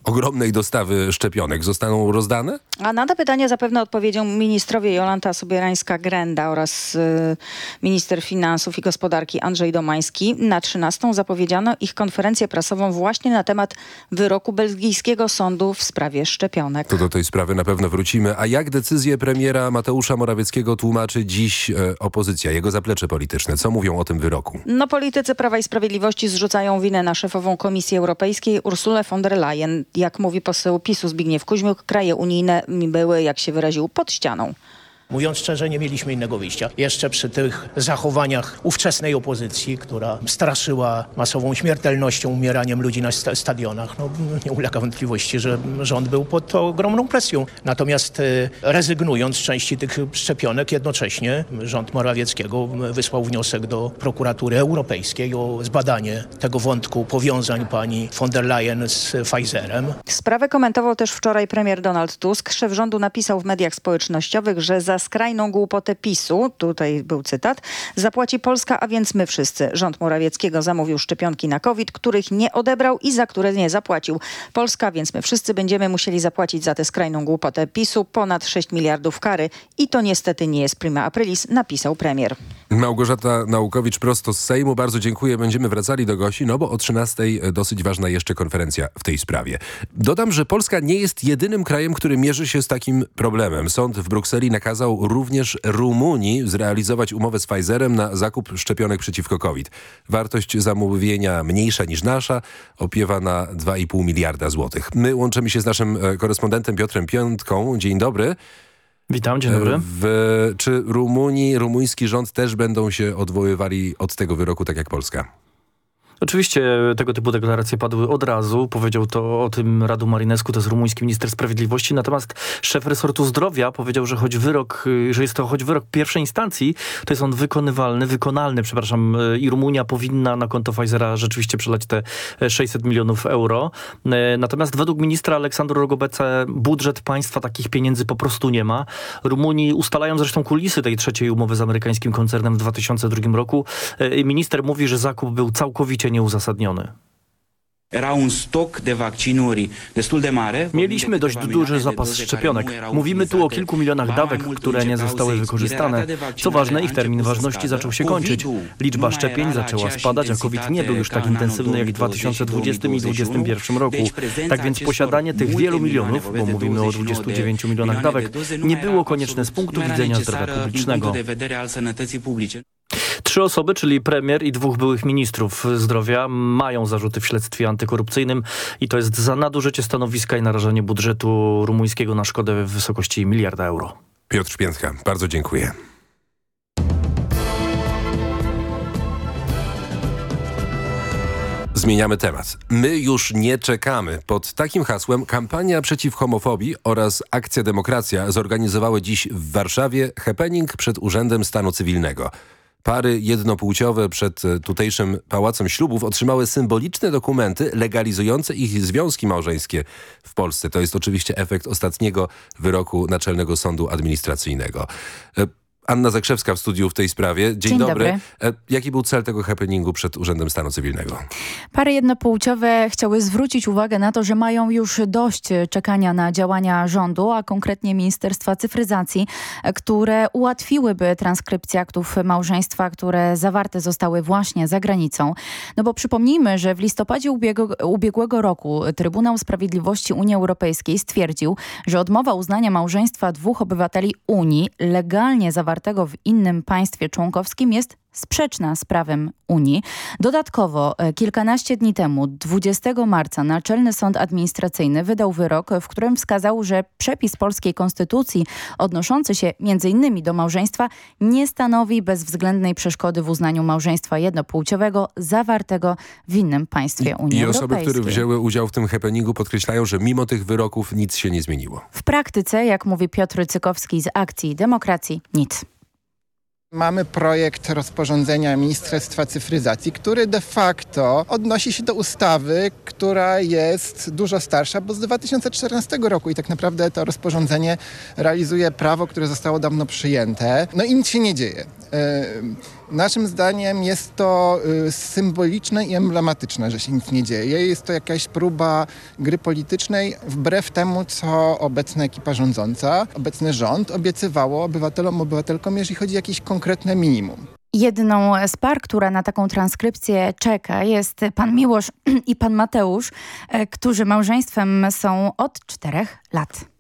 ogromnej dostawy szczepionek zostaną rozdane? A na to pytanie zapewne odpowiedzią ministrowie Jolanta Sobierańska-Grenda oraz y, minister finansów i gospodarki Andrzej Domański. Na 13 zapowiedziano ich konferencję prasową właśnie na temat wyroku belgijskiego sądu w sprawie szczepionek. To do tej sprawy na pewno wrócimy. A jak decyzję premiera Mateusza Morawieckiego tłumaczy dziś e, opozycja, jego zaplecze polityczne? Co mówią o tym wyroku? No politycy Prawa i Sprawiedliwości zrzucają winę na szefową Komisji Europejskiej Ursulę von der Leyen jak mówi poseł PiSu Zbigniew Kuźmiuk, kraje unijne były, jak się wyraził, pod ścianą. Mówiąc szczerze, nie mieliśmy innego wyjścia. Jeszcze przy tych zachowaniach ówczesnej opozycji, która straszyła masową śmiertelnością, umieraniem ludzi na sta stadionach, no, nie ulega wątpliwości, że rząd był pod ogromną presją. Natomiast e, rezygnując z części tych szczepionek, jednocześnie rząd Morawieckiego wysłał wniosek do prokuratury europejskiej o zbadanie tego wątku powiązań pani von der Leyen z Pfizerem. Sprawę komentował też wczoraj premier Donald Tusk. Szef rządu napisał w mediach społecznościowych, że za za skrajną głupotę PiSu, tutaj był cytat, zapłaci Polska, a więc my wszyscy. Rząd Morawieckiego zamówił szczepionki na COVID, których nie odebrał i za które nie zapłacił. Polska, więc my wszyscy będziemy musieli zapłacić za tę skrajną głupotę PiSu ponad 6 miliardów kary. I to niestety nie jest prima aprilis, napisał premier. Małgorzata Naukowicz prosto z Sejmu. Bardzo dziękuję. Będziemy wracali do gości, no bo o 13 dosyć ważna jeszcze konferencja w tej sprawie. Dodam, że Polska nie jest jedynym krajem, który mierzy się z takim problemem. Sąd w Brukseli nakazał również Rumunii zrealizować umowę z Pfizerem na zakup szczepionek przeciwko COVID. Wartość zamówienia mniejsza niż nasza opiewa na 2,5 miliarda złotych. My łączymy się z naszym e, korespondentem Piotrem Piątką. Dzień dobry. Witam, dzień dobry. W, czy Rumunii, rumuński rząd też będą się odwoływali od tego wyroku, tak jak Polska? Oczywiście tego typu deklaracje padły od razu. Powiedział to o tym Radu Marinescu, to jest rumuński minister sprawiedliwości. Natomiast szef resortu zdrowia powiedział, że choć wyrok, że jest to choć wyrok pierwszej instancji, to jest on wykonywalny, wykonalny, przepraszam, i Rumunia powinna na konto Pfizera rzeczywiście przelać te 600 milionów euro. Natomiast według ministra Aleksandru Rogobeca budżet państwa takich pieniędzy po prostu nie ma. Rumunii ustalają zresztą kulisy tej trzeciej umowy z amerykańskim koncernem w 2002 roku. Minister mówi, że zakup był całkowicie nieuzasadniony. Mieliśmy dość duży zapas szczepionek. Mówimy tu o kilku milionach dawek, które nie zostały wykorzystane. Co ważne, ich termin ważności zaczął się kończyć. Liczba szczepień zaczęła spadać, a COVID nie był już tak intensywny jak w 2020 i 2021 roku. Tak więc posiadanie tych wielu milionów, bo mówimy o 29 milionach dawek, nie było konieczne z punktu widzenia zdrowia publicznego. Trzy osoby, czyli premier i dwóch byłych ministrów zdrowia mają zarzuty w śledztwie antykorupcyjnym i to jest za nadużycie stanowiska i narażenie budżetu rumuńskiego na szkodę w wysokości miliarda euro. Piotr Piętka, bardzo dziękuję. Zmieniamy temat. My już nie czekamy. Pod takim hasłem kampania przeciw homofobii oraz Akcja Demokracja zorganizowały dziś w Warszawie happening przed Urzędem Stanu Cywilnego. Pary jednopłciowe przed e, tutejszym Pałacem Ślubów otrzymały symboliczne dokumenty legalizujące ich związki małżeńskie w Polsce. To jest oczywiście efekt ostatniego wyroku Naczelnego Sądu Administracyjnego. Anna Zakrzewska w studiu w tej sprawie. Dzień, Dzień dobry. dobry. E, Jaki był cel tego happeningu przed Urzędem Stanu Cywilnego? Pary jednopłciowe chciały zwrócić uwagę na to, że mają już dość czekania na działania rządu, a konkretnie Ministerstwa Cyfryzacji, które ułatwiłyby transkrypcję aktów małżeństwa, które zawarte zostały właśnie za granicą. No bo przypomnijmy, że w listopadzie ubiegłego, ubiegłego roku Trybunał Sprawiedliwości Unii Europejskiej stwierdził, że odmowa uznania małżeństwa dwóch obywateli Unii legalnie zawartego w innym państwie członkowskim jest sprzeczna z prawem Unii. Dodatkowo e, kilkanaście dni temu, 20 marca, Naczelny Sąd Administracyjny wydał wyrok, w którym wskazał, że przepis polskiej konstytucji odnoszący się m.in. do małżeństwa nie stanowi bezwzględnej przeszkody w uznaniu małżeństwa jednopłciowego zawartego w innym państwie Unii I osoby, Europejskiej. które wzięły udział w tym happeningu podkreślają, że mimo tych wyroków nic się nie zmieniło. W praktyce, jak mówi Piotr Cykowski z Akcji Demokracji, nic. Mamy projekt rozporządzenia Ministerstwa Cyfryzacji, który de facto odnosi się do ustawy, która jest dużo starsza, bo z 2014 roku i tak naprawdę to rozporządzenie realizuje prawo, które zostało dawno przyjęte. No i nic się nie dzieje. Naszym zdaniem jest to y, symboliczne i emblematyczne, że się nic nie dzieje. Jest to jakaś próba gry politycznej wbrew temu, co obecna ekipa rządząca, obecny rząd obiecywało obywatelom, obywatelkom, jeżeli chodzi o jakieś konkretne minimum. Jedną z par, która na taką transkrypcję czeka jest pan Miłosz (clears throat) i pan Mateusz, e, którzy małżeństwem są od czterech lat.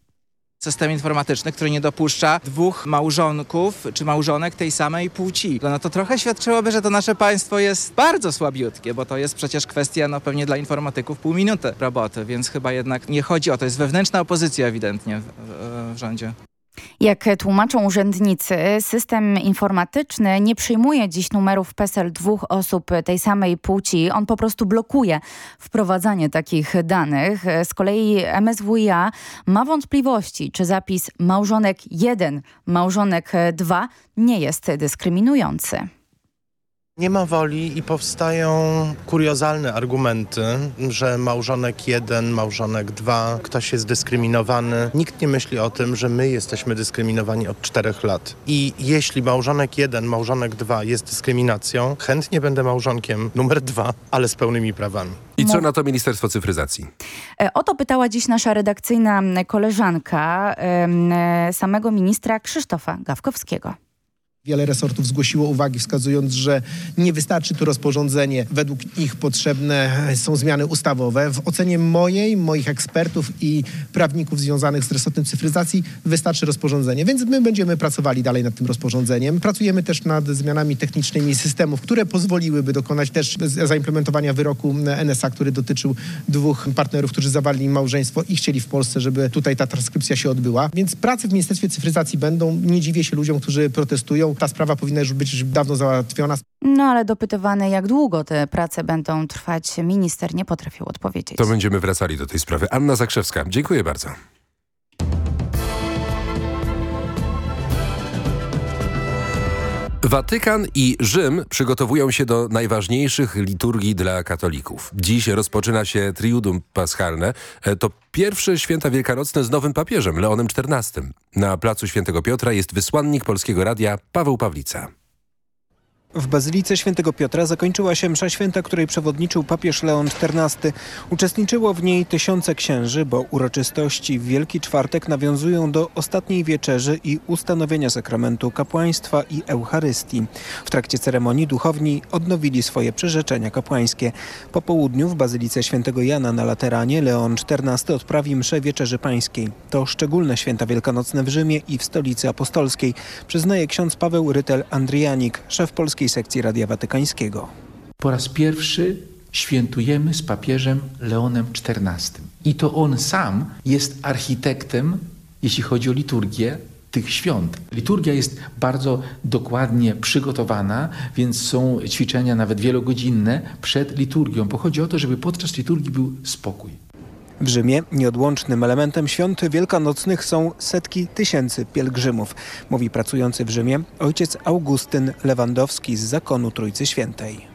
System informatyczny, który nie dopuszcza dwóch małżonków czy małżonek tej samej płci. No to trochę świadczyłoby, że to nasze państwo jest bardzo słabiutkie, bo to jest przecież kwestia no pewnie dla informatyków pół minuty roboty, więc chyba jednak nie chodzi o to. Jest wewnętrzna opozycja ewidentnie w, w, w rządzie. Jak tłumaczą urzędnicy, system informatyczny nie przyjmuje dziś numerów PESEL dwóch osób tej samej płci. On po prostu blokuje wprowadzanie takich danych. Z kolei MSWiA ma wątpliwości, czy zapis małżonek 1, małżonek 2 nie jest dyskryminujący. Nie ma woli i powstają kuriozalne argumenty, że małżonek jeden, małżonek dwa, ktoś jest dyskryminowany. Nikt nie myśli o tym, że my jesteśmy dyskryminowani od czterech lat. I jeśli małżonek jeden, małżonek dwa jest dyskryminacją, chętnie będę małżonkiem numer dwa, ale z pełnymi prawami. I co na to Ministerstwo Cyfryzacji? E, O to pytała dziś nasza redakcyjna koleżanka e, samego ministra Krzysztofa Gawkowskiego. Wiele resortów zgłosiło uwagi, wskazując, że nie wystarczy tu rozporządzenie. Według nich potrzebne są zmiany ustawowe. W ocenie mojej, moich ekspertów i prawników związanych z resortem cyfryzacji wystarczy rozporządzenie. Więc my będziemy pracowali dalej nad tym rozporządzeniem. Pracujemy też nad zmianami technicznymi systemów, które pozwoliłyby dokonać też zaimplementowania wyroku NSA, który dotyczył dwóch partnerów, którzy zawarli małżeństwo i chcieli w Polsce, żeby tutaj ta transkrypcja się odbyła. Więc prace w Ministerstwie Cyfryzacji będą. Nie dziwię się ludziom, którzy protestują. Ta sprawa powinna już być dawno załatwiona. No ale dopytywany, jak długo te prace będą trwać, minister nie potrafił odpowiedzieć. To będziemy wracali do tej sprawy. Anna Zakrzewska, dziękuję bardzo. Watykan i Rzym przygotowują się do najważniejszych liturgii dla katolików. Dziś rozpoczyna się Triudum Paschalne. E, To pierwsze święta wielkanocne z nowym papieżem, Leonem XIV. Na placu Świętego Piotra jest wysłannik Polskiego Radia Paweł Pawlica. W Bazylice Świętego Piotra zakończyła się msza święta, której przewodniczył papież Leon XIV. Uczestniczyło w niej tysiące księży, bo uroczystości w Wielki Czwartek nawiązują do ostatniej wieczerzy i ustanowienia sakramentu kapłaństwa i Eucharystii. W trakcie ceremonii duchowni odnowili swoje przyrzeczenia kapłańskie. Po południu w Bazylice Świętego Jana na Lateranie Leon XIV odprawi mszę Wieczerzy Pańskiej. To szczególne święta wielkanocne w Rzymie i w stolicy apostolskiej, przyznaje ksiądz Paweł Rytel-Andrianik, szef polskiej sekcji Radia Watykańskiego. Po raz pierwszy świętujemy z papieżem Leonem XIV. I to on sam jest architektem, jeśli chodzi o liturgię tych świąt. Liturgia jest bardzo dokładnie przygotowana, więc są ćwiczenia nawet wielogodzinne przed liturgią, bo chodzi o to, żeby podczas liturgii był spokój. W Rzymie nieodłącznym elementem świąt wielkanocnych są setki tysięcy pielgrzymów, mówi pracujący w Rzymie ojciec Augustyn Lewandowski z zakonu Trójcy Świętej.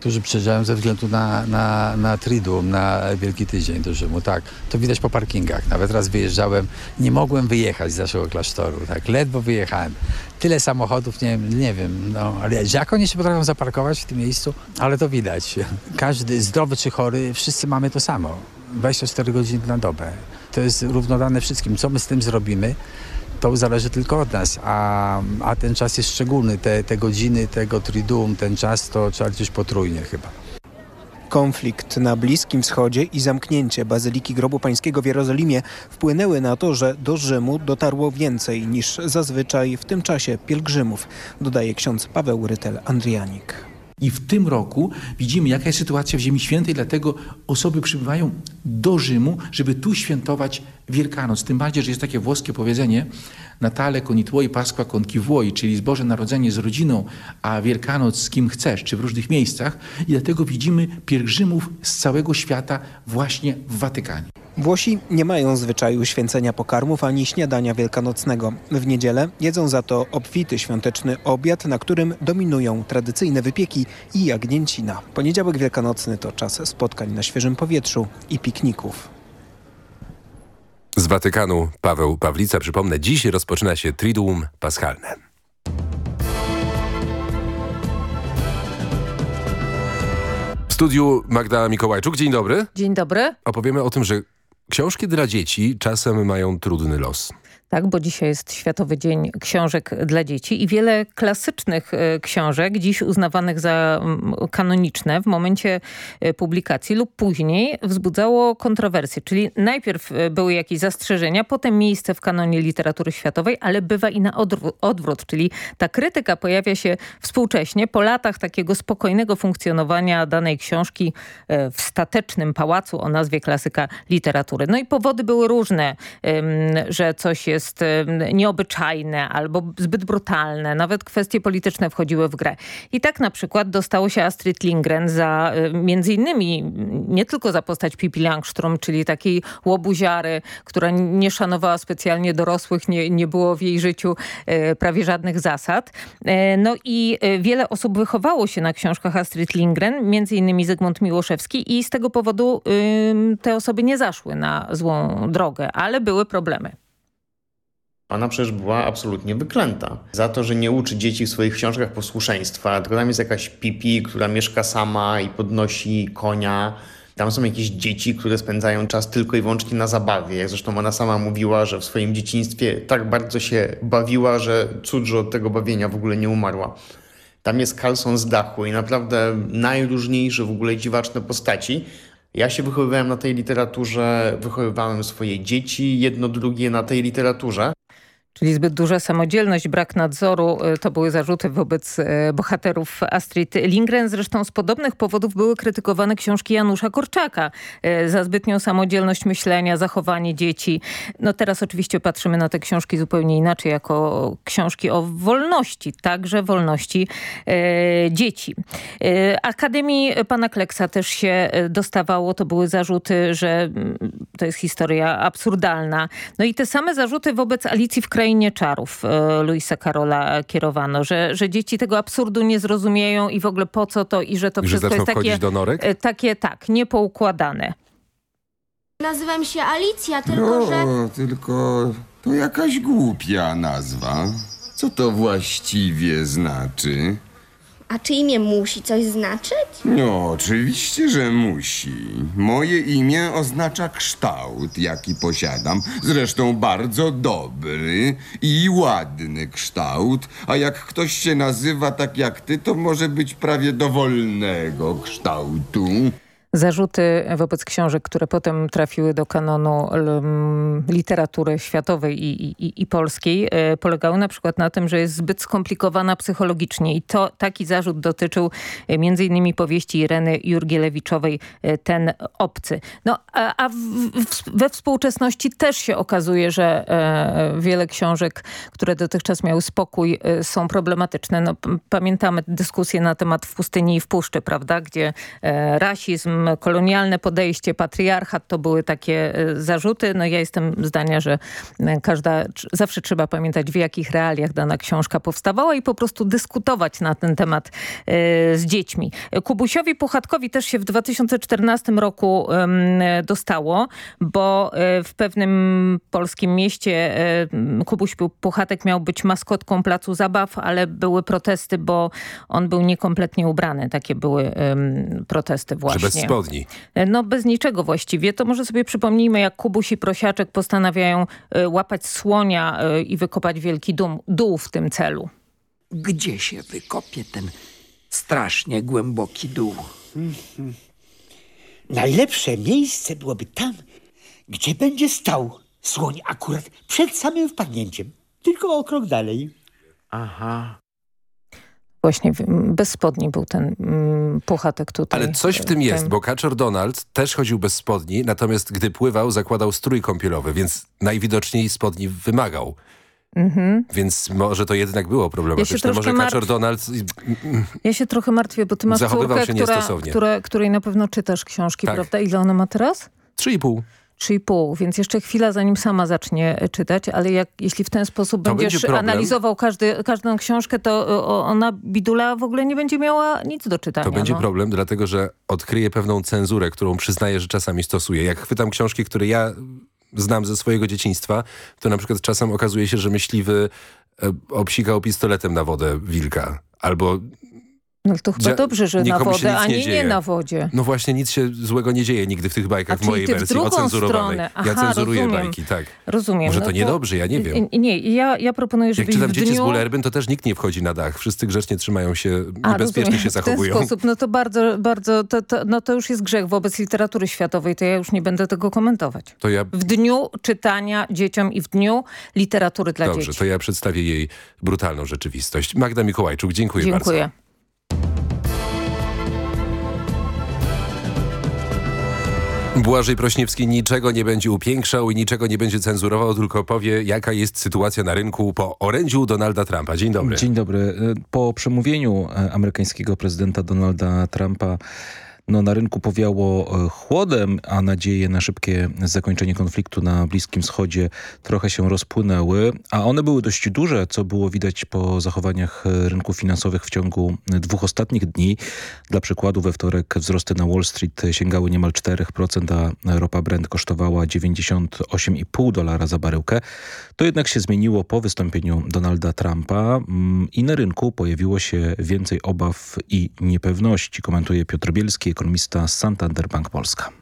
którzy przyjeżdżają ze względu na, na, na Triduum, na Wielki Tydzień do Rzymu. Tak, to widać po parkingach. Nawet raz wyjeżdżałem, nie mogłem wyjechać z naszego klasztoru, tak, ledwo wyjechałem. Tyle samochodów, nie, nie wiem, no, ale jak oni się potrafią zaparkować w tym miejscu? Ale to widać. Każdy, zdrowy czy chory, wszyscy mamy to samo. 24 godziny na dobę. To jest równodane wszystkim. Co my z tym zrobimy? To zależy tylko od nas, a, a ten czas jest szczególny. Te, te godziny tego triduum, ten czas to trzeba liczyć potrójnie chyba. Konflikt na Bliskim Wschodzie i zamknięcie Bazyliki Grobu Pańskiego w Jerozolimie wpłynęły na to, że do Rzymu dotarło więcej niż zazwyczaj w tym czasie pielgrzymów, dodaje ksiądz Paweł Rytel-Andrianik. I w tym roku widzimy, jaka jest sytuacja w Ziemi Świętej, dlatego osoby przybywają do Rzymu, żeby tu świętować Wielkanoc. Tym bardziej, że jest takie włoskie powiedzenie Natale con i tuoi, Pasqua con chi vuoi, czyli Boże Narodzenie z rodziną, a Wielkanoc z kim chcesz, czy w różnych miejscach. I dlatego widzimy pielgrzymów z całego świata właśnie w Watykanie. Włosi nie mają zwyczaju święcenia pokarmów ani śniadania wielkanocnego. W niedzielę jedzą za to obfity świąteczny obiad, na którym dominują tradycyjne wypieki i jagnięcina. Poniedziałek wielkanocny to czas spotkań na świeżym powietrzu i pikników. Z Watykanu Paweł Pawlica. Przypomnę, dziś rozpoczyna się Triduum Paschalne. W studiu Magda Mikołajczuk. Dzień dobry. Dzień dobry. Opowiemy o tym, że książki dla dzieci czasem mają trudny los. Tak, bo dzisiaj jest Światowy Dzień Książek dla Dzieci i wiele klasycznych e, książek, dziś uznawanych za mm, kanoniczne w momencie e, publikacji lub później wzbudzało kontrowersje. Czyli najpierw e, były jakieś zastrzeżenia, potem miejsce w kanonie literatury światowej, ale bywa i na odwrót, czyli ta krytyka pojawia się współcześnie po latach takiego spokojnego funkcjonowania danej książki w statecznym pałacu o nazwie klasyka literatury. No i powody były różne, że coś jest jest nieobyczajne albo zbyt brutalne. Nawet kwestie polityczne wchodziły w grę. I tak na przykład dostało się Astrid Lindgren za między innymi nie tylko za postać Pippi Langström, czyli takiej łobuziary, która nie szanowała specjalnie dorosłych, nie, nie było w jej życiu prawie żadnych zasad. No i wiele osób wychowało się na książkach Astrid Lindgren, między innymi Zygmunt Miłoszewski i z tego powodu te osoby nie zaszły na złą drogę, ale były problemy. Ona przecież była absolutnie wyklęta. Za to, że nie uczy dzieci w swoich książkach posłuszeństwa. Tylko tam jest jakaś pipi, która mieszka sama i podnosi konia. Tam są jakieś dzieci, które spędzają czas tylko i wyłącznie na zabawie. Jak zresztą ona sama mówiła, że w swoim dzieciństwie tak bardzo się bawiła, że cud, że od tego bawienia w ogóle nie umarła. Tam jest Carlson z dachu i naprawdę najróżniejsze w ogóle dziwaczne postaci. Ja się wychowywałem na tej literaturze, wychowywałem swoje dzieci, jedno drugie na tej literaturze. Czyli zbyt duża samodzielność, brak nadzoru y, to były zarzuty wobec y, bohaterów Astrid Lindgren. Zresztą z podobnych powodów były krytykowane książki Janusza Korczaka y, za zbytnią samodzielność myślenia, zachowanie dzieci. No teraz oczywiście patrzymy na te książki zupełnie inaczej, jako książki o wolności, także wolności e, dzieci. E, Akademii pana Kleksa też się dostawało. To były zarzuty, że mm, to jest historia absurdalna. No i te same zarzuty wobec Alicji w kraju Krainie Czarów e, Luisa Karola kierowano, że, że dzieci tego absurdu nie zrozumieją i w ogóle po co to i że to I wszystko że jest takie, do norek? e, takie tak, niepoukładane. Nazywam się Alicja, tylko no, że... tylko to jakaś głupia nazwa. Co to właściwie znaczy? A czy imię musi coś znaczyć? No, oczywiście, że musi. Moje imię oznacza kształt, jaki posiadam. Zresztą bardzo dobry i ładny kształt. A jak ktoś się nazywa tak jak ty, to może być prawie dowolnego kształtu. Zarzuty wobec książek, które potem trafiły do kanonu literatury światowej i, i, i, polskiej, e, polegały na przykład na tym, że jest zbyt skomplikowana psychologicznie i to taki zarzut dotyczył e, innymi powieści Ireny Jurgielewiczowej e, Ten obcy. No, a, a w, we współczesności też się okazuje, że wiele książek, które dotychczas miały spokój są problematyczne. No, pamiętamy dyskusję na temat w pustyni i w puszczy, prawda, gdzie rasizm, kolonialne podejście, patriarchat, to były takie e, zarzuty. No ja jestem zdania, że e, każda, zawsze trzeba pamiętać w jakich realiach dana książka powstawała i po prostu dyskutować na ten temat e, z dziećmi. Kubusiowi Puchatkowi też się w 2014 roku dostało, bo w pewnym polskim mieście Kubuś Puchatek miał być maskotką placu zabaw, ale były protesty, bo on był niekompletnie ubrany. Takie były protesty właśnie. Bez spodni? No bez niczego właściwie. To może sobie przypomnijmy, jak Kubuś i Prosiaczek postanawiają e, łapać słonia e, i wykopać wielki dum, dół w tym celu. Gdzie się wykopie ten strasznie głęboki dół? Najlepsze miejsce byłoby tam, gdzie będzie stał słoń akurat przed samym wpadnięciem. Tylko o krok dalej. Aha. Właśnie bez spodni był ten mm, puchatek tutaj. Ale coś w tym jest, bo Kaczor Donald też chodził bez spodni, natomiast gdy pływał zakładał strój kąpielowy, więc najwidoczniej spodni wymagał. Mhm. Więc może to jednak było problematyczne. Ja może Kaczor Donald... Ja się trochę martwię, bo ty masz córkę, która, która, której na pewno czytasz książki, tak. prawda? Ile ona ma teraz? Trzy i pół. 3,5, więc jeszcze chwila zanim sama zacznie e, czytać, ale jak, jeśli w ten sposób to będziesz będzie analizował każdy, każdą książkę, to ona, bidula, w ogóle nie będzie miała nic do czytania. To będzie no. problem, dlatego że odkryje pewną cenzurę, którą przyznaję, że czasami stosuję. Jak chwytam książki, które ja znam ze swojego dzieciństwa, to na przykład czasem okazuje się, że myśliwy e, obsikał pistoletem na wodę wilka. Albo no to chyba dobrze, że na wodę, a nie, nie, na wodzie. No właśnie, nic się złego nie dzieje nigdy w tych bajkach, a w mojej wersji ocenzurowanej. Aha, ja cenzuruję rozumiem. bajki, tak. Rozumiem. Może no to niedobrze, ja nie wiem. Nie, ja, ja proponuję, żebyś Jak czytam Dzieci dniu... z Bulerbyn, to też nikt nie wchodzi na dach. Wszyscy grzecznie trzymają się a, i bezpiecznie rozumiem. się zachowują. W ten sposób, no to bardzo, bardzo, to, to, no to już jest grzech wobec literatury światowej, to ja już nie będę tego komentować. To ja... W dniu czytania dzieciom i w dniu literatury dla Dobrze, dzieci. Dobrze, to ja przedstawię jej brutalną rzeczywistość. Magda Mikołajczuk, dziękuję, dziękuję. bardzo. Błażej Prośniewski niczego nie będzie upiększał i niczego nie będzie cenzurował, tylko powie, jaka jest sytuacja na rynku po orędziu Donalda Trumpa. Dzień dobry. Dzień dobry. Po przemówieniu e, amerykańskiego prezydenta Donalda Trumpa no, na rynku powiało e, chłodem, a nadzieje na szybkie zakończenie konfliktu na Bliskim Wschodzie trochę się rozpłynęły, a one były dość duże, co było widać po zachowaniach e, rynków finansowych w ciągu dwóch ostatnich dni. Dla przykładu we wtorek wzrosty na Wall Street sięgały niemal 4%, a ropa Brent kosztowała 98,5 dolara za baryłkę. To jednak się zmieniło po wystąpieniu Donalda Trumpa mm, i na rynku pojawiło się więcej obaw i niepewności, komentuje Piotr Bielski, ekonomista Santander Bank Polska.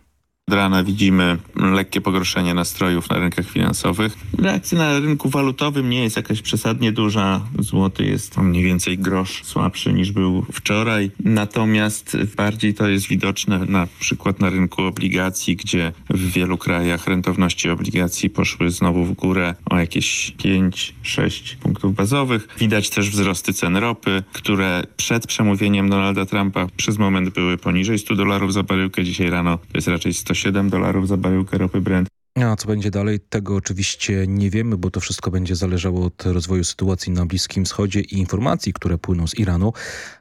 Od rana widzimy lekkie pogorszenie nastrojów na rynkach finansowych. Reakcja na rynku walutowym nie jest jakaś przesadnie duża. Złoty jest mniej więcej grosz słabszy niż był wczoraj. Natomiast bardziej to jest widoczne na przykład na rynku obligacji, gdzie w wielu krajach rentowności obligacji poszły znowu w górę o jakieś 5-6 punktów bazowych. Widać też wzrosty cen ropy, które przed przemówieniem Donalda Trumpa przez moment były poniżej 100 dolarów za baryłkę. Dzisiaj rano to jest raczej 100 107 dolarów za baryłkę ropy Brent. A co będzie dalej? Tego oczywiście nie wiemy, bo to wszystko będzie zależało od rozwoju sytuacji na Bliskim Wschodzie i informacji, które płyną z Iranu,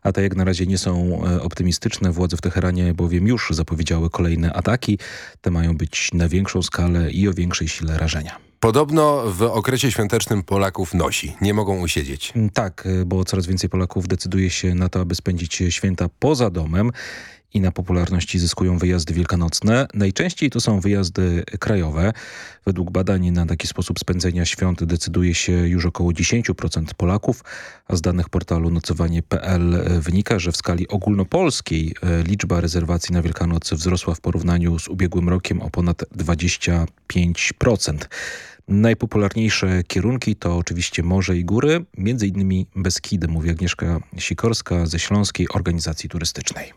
a te jak na razie nie są e, optymistyczne. Władze w Teheranie bowiem już zapowiedziały kolejne ataki. Te mają być na większą skalę i o większej sile rażenia. Podobno w okresie świątecznym Polaków nosi. Nie mogą usiedzieć. Mm, tak, e, bo coraz więcej Polaków decyduje się na to, aby spędzić święta poza domem i na popularności zyskują wyjazdy wielkanocne. Najczęściej to są wyjazdy krajowe. Według badań na taki sposób spędzenia świąt decyduje się już około 10% Polaków, a z danych portalu nocowanie.pl wynika, że w skali ogólnopolskiej e, liczba rezerwacji na Wielkanoc wzrosła w porównaniu z ubiegłym rokiem o ponad 25%. Najpopularniejsze kierunki to oczywiście morze i góry, między innymi Beskidy, mówi Agnieszka Sikorska ze Śląskiej Organizacji Turystycznej.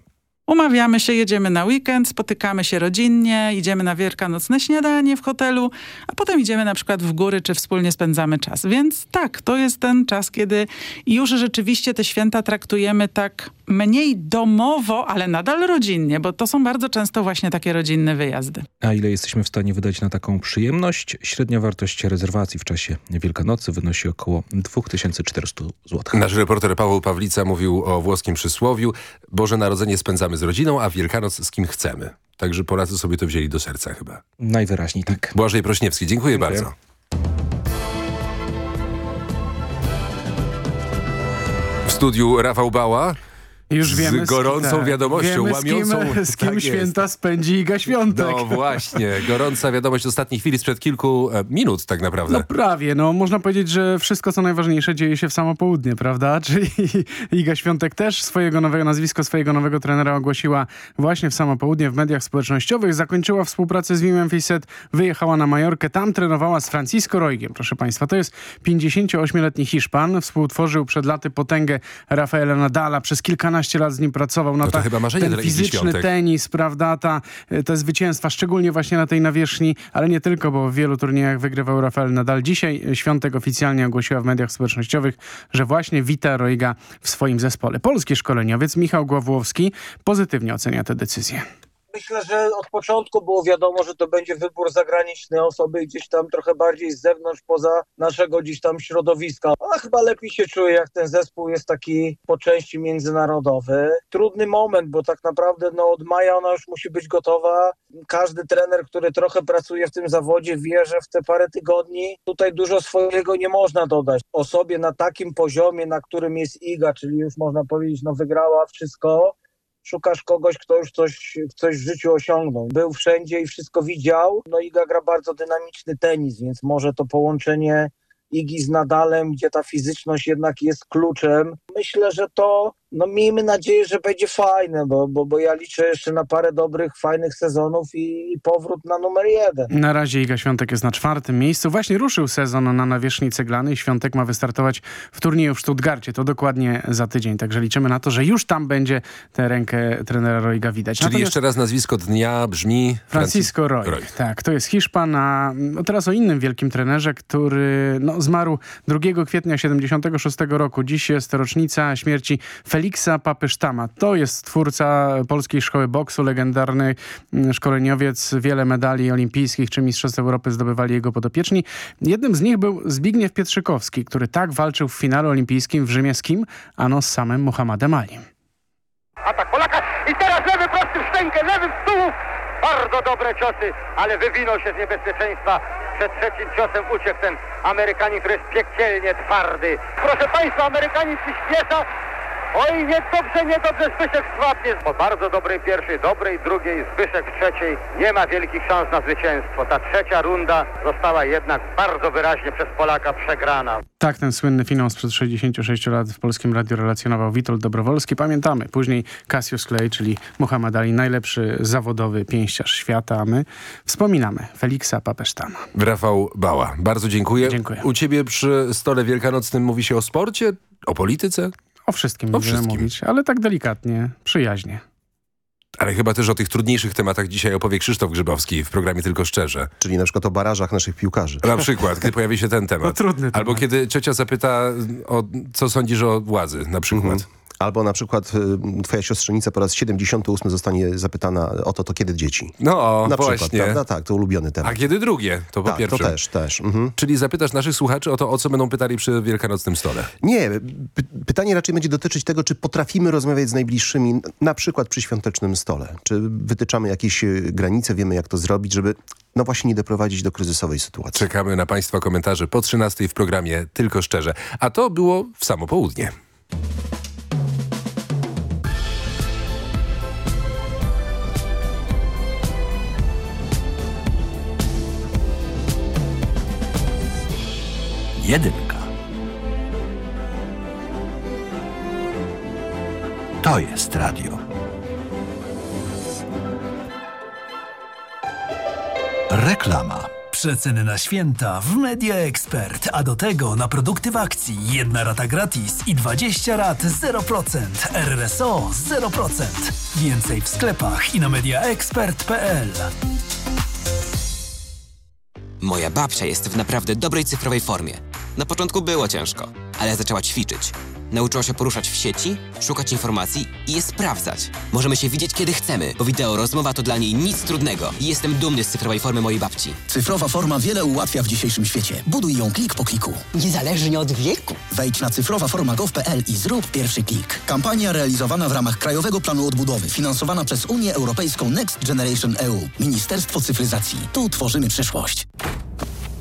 Umawiamy się, jedziemy na weekend, spotykamy się rodzinnie, idziemy na wielkanocne śniadanie w hotelu, a potem idziemy na przykład w góry, czy wspólnie spędzamy czas. Więc tak, to jest ten czas, kiedy już rzeczywiście te święta traktujemy tak mniej domowo, ale nadal rodzinnie, bo to są bardzo często właśnie takie rodzinne wyjazdy. A ile jesteśmy w stanie wydać na taką przyjemność? Średnia wartość rezerwacji w czasie Wielkanocy wynosi około 2400 zł. Nasz reporter Paweł Pawlica mówił o włoskim przysłowiu. Boże Narodzenie spędzamy z rodziną, a Wielkanoc z kim chcemy. Także Polacy sobie to wzięli do serca chyba. Najwyraźniej tak. Błażej Prośniewski, dziękuję, dziękuję. bardzo. W studiu Rafał Bała. Już z wiemy, gorącą tak. wiadomością, wiemy, łamiącą... Z kim, (laughs) z kim tak święta jest. spędzi Iga Świątek. No właśnie, gorąca wiadomość z ostatniej chwili, sprzed kilku e, minut tak naprawdę. No prawie, no można powiedzieć, że wszystko co najważniejsze dzieje się w samo południe, prawda? (laughs) Czyli Iga Świątek też swojego nowego, nazwisko swojego nowego trenera ogłosiła właśnie w samo południe w mediach społecznościowych. Zakończyła współpracę z Wimem Fisset, wyjechała na Majorkę, tam trenowała z Francisco Roigiem, proszę państwa. To jest 58-letni Hiszpan, współtworzył przed laty potęgę Rafaela Nadala, przez kilkanaście kilkanaście lat z nim pracował. No, No to ta, chyba marzenie ten fizyczny tenis, prawda, ta, te zwycięstwa, szczególnie właśnie na tej nawierzchni, ale nie tylko, bo w wielu turniejach wygrywał Rafael Nadal. Dzisiaj Świątek oficjalnie ogłosiła w mediach społecznościowych, że właśnie wita Roiga w swoim zespole. Polski szkoleniowiec Michał Głowłowski pozytywnie ocenia tę decyzję. Myślę, że od początku było wiadomo, że to będzie wybór zagranicznej osoby gdzieś tam trochę bardziej z zewnątrz, poza naszego gdzieś tam środowiska. A chyba lepiej się czuje, jak ten zespół jest taki po części międzynarodowy. Trudny moment, bo tak naprawdę no, od maja ona już musi być gotowa. Każdy trener, który trochę pracuje w tym zawodzie, wie, że w te parę tygodni tutaj dużo swojego nie można dodać. Osobie na takim poziomie, na którym jest Iga, czyli już można powiedzieć, no wygrała wszystko, szukasz kogoś, kto już coś, coś w życiu osiągnął. Był wszędzie i wszystko widział. No Iga gra bardzo dynamiczny tenis, więc może to połączenie Igi z Nadalem, gdzie ta fizyczność jednak jest kluczem. Myślę, że to, no miejmy nadzieję, że będzie fajne, bo, bo, bo ja liczę jeszcze na parę dobrych, fajnych sezonów i, i powrót na numer jeden. Na razie Iga Świątek jest na czwartym miejscu. Właśnie ruszył sezon na nawierzchni ceglanej. Świątek ma wystartować w turnieju w Stuttgarcie. To dokładnie za tydzień. Także liczymy na to, że już tam będzie tę rękę trenera Roiga widać. Czyli Natomiast jeszcze raz nazwisko dnia brzmi... Francisco Roig. Roig. Tak, to jest Hiszpan, a no teraz o innym wielkim trenerze, który no, zmarł 2 kwietnia 76 roku. Dziś jest rocznica śmierci Feliksa Papysztama. To jest twórca Polskiej Szkoły Boksu, legendarny szkoleniowiec. Wiele medali olimpijskich czy Mistrzostw Europy zdobywali jego podopieczni. Jednym z nich był Zbigniew Pietrzykowski, który tak walczył w finale olimpijskim w Rzymie z kim? Ano z samym Muhammadem Ali. Atak Polaka i teraz lewy prosty w szczękę, lewy w stół. Bardzo dobre ciosy, ale wywinął się z niebezpieczeństwa. Przed trzecim ciosem uciekł ten Amerykanin, który jest piekielnie twardy. Proszę Państwa, Amerykanin przyspiesza. Oj, niedobrze, niedobrze, Zbyszek słabnie. Po bardzo dobrej pierwszej, dobrej drugiej, Zbyszek w trzeciej. Nie ma wielkich szans na zwycięstwo. Ta trzecia runda została jednak bardzo wyraźnie przez Polaka przegrana. Tak, ten słynny finał sprzed 66 lat w Polskim Radiu relacjonował Witold Dobrowolski. Pamiętamy, później Cassius Clay, czyli Muhammad Ali, najlepszy zawodowy pięściarz świata, a my wspominamy Feliksa Papesztama. Rafał Bała. Bardzo dziękuję. Dziękuję. U ciebie przy stole wielkanocnym mówi się o sporcie, o polityce, O wszystkim O będziemy wszystkim. mówić, ale tak delikatnie, przyjaźnie. ale chyba też o tych trudniejszych tematach dzisiaj opowie Krzysztof Grzybowski w programie Tylko Szczerze. Czyli na przykład o barażach naszych piłkarzy. Na przykład, gdy pojawi się ten (laughs) temat. To trudny Albo kiedy ciocia zapyta, o, co sądzisz o władzy, na przykład. Mhm. Albo na przykład y, twoja siostrzenica po raz 78 zostanie zapytana o to, to kiedy dzieci. No, na właśnie. przykład, prawda? Tak, to ulubiony temat. A kiedy drugie? To po tak, pierwsze. to też, też. Mhm. Czyli zapytasz naszych słuchaczy o to, o co będą pytali przy wielkanocnym stole. Nie, py pytanie raczej będzie dotyczyć tego, czy potrafimy rozmawiać z najbliższymi, na przykład przy świątecznym stole. Czy wytyczamy jakieś y, granice, wiemy jak to zrobić, żeby no właśnie nie doprowadzić do kryzysowej sytuacji. Czekamy na Państwa komentarze po 13 w programie Tylko Szczerze. A to było w samo południe. Jedynka. To jest radio. Reklama. Przeceny na święta w Media Expert, a do tego na produkty w akcji. Jedna rata gratis i 20 rat 0%. RSO 0%. Więcej w sklepach i na mediaexpert.pl. Moja babcia jest w naprawdę dobrej cyfrowej formie. Na początku było ciężko, ale zaczęła ćwiczyć. Nauczyła się poruszać w sieci, szukać informacji i je sprawdzać. Możemy się widzieć kiedy chcemy, bo wideo rozmowa to dla niej nic trudnego. I jestem dumny z cyfrowej formy mojej babci. Cyfrowa forma wiele ułatwia w dzisiejszym świecie. Buduj ją klik po kliku. Niezależnie od wieku. Wejdź na cyfrowaforma.gov.pl i zrób pierwszy klik. Kampania realizowana w ramach Krajowego Planu Odbudowy, finansowana przez Unię Europejską Next Generation EU. Ministerstwo Cyfryzacji. Tu tworzymy przyszłość.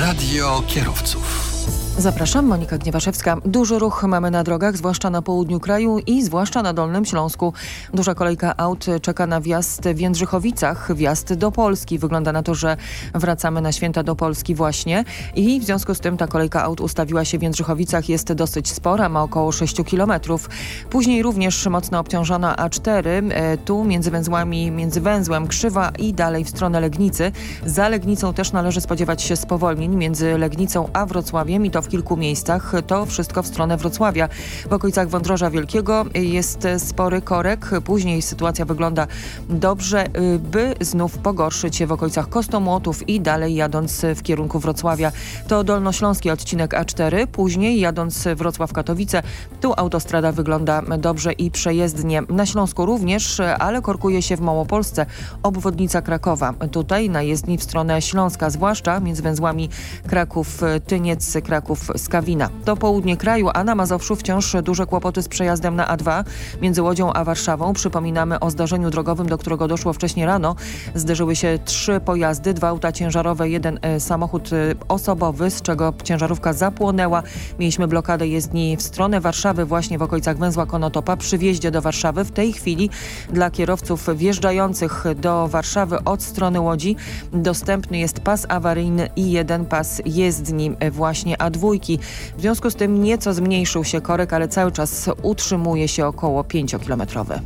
Radio kierowców. Zapraszam, Monika Gniewaszewska. Duży ruch mamy na drogach, zwłaszcza na południu kraju i zwłaszcza na Dolnym Śląsku. Duża kolejka aut czeka na wjazd w Jędrzychowicach, wjazd do Polski. Wygląda na to, że wracamy na święta do Polski właśnie i w związku z tym ta kolejka aut ustawiła się w Jędrzychowicach. Jest dosyć spora, ma około 6 kilometrów. Później również mocno obciążona A4, e, tu między węzłami, między węzłem Krzywa i dalej w stronę Legnicy. Za Legnicą też należy spodziewać się spowolnień między Legnicą a Wrocławiem i to w kilku miejscach. To wszystko w stronę Wrocławia. W okolicach Wądroża Wielkiego jest spory korek. Później sytuacja wygląda dobrze, by znów pogorszyć się w okolicach Kostomłotów i dalej jadąc w kierunku Wrocławia. To dolnośląski odcinek A4. Później jadąc Wrocław-Katowice, tu autostrada wygląda dobrze i przejezdnie. Na Śląsku również, ale korkuje się w Małopolsce. Obwodnica Krakowa. Tutaj na jezdni w stronę Śląska, zwłaszcza między węzłami Kraków-Tyniec, Kraków-Skawina. To południe kraju, a na Mazowszu wciąż duże kłopoty z przejazdem na A2 między Łodzią a Warszawą. Przypominamy o zdarzeniu drogowym, do którego doszło wcześniej rano. Zderzyły się trzy pojazdy, dwa auta ciężarowe, jeden e, samochód e, osobowy, z czego ciężarówka zapłonęła. Mieliśmy blokadę jezdni w stronę Warszawy, właśnie w okolicach węzła Konotopa. Przy wjeździe do Warszawy w tej chwili dla kierowców wjeżdżających do Warszawy od strony Łodzi dostępny jest pas awaryjny i jeden pas jezdni e, właśnie A2. W związku z tym nieco zmniejszył się korek, ale cały czas utrzymuje się około 5-kilometrowy.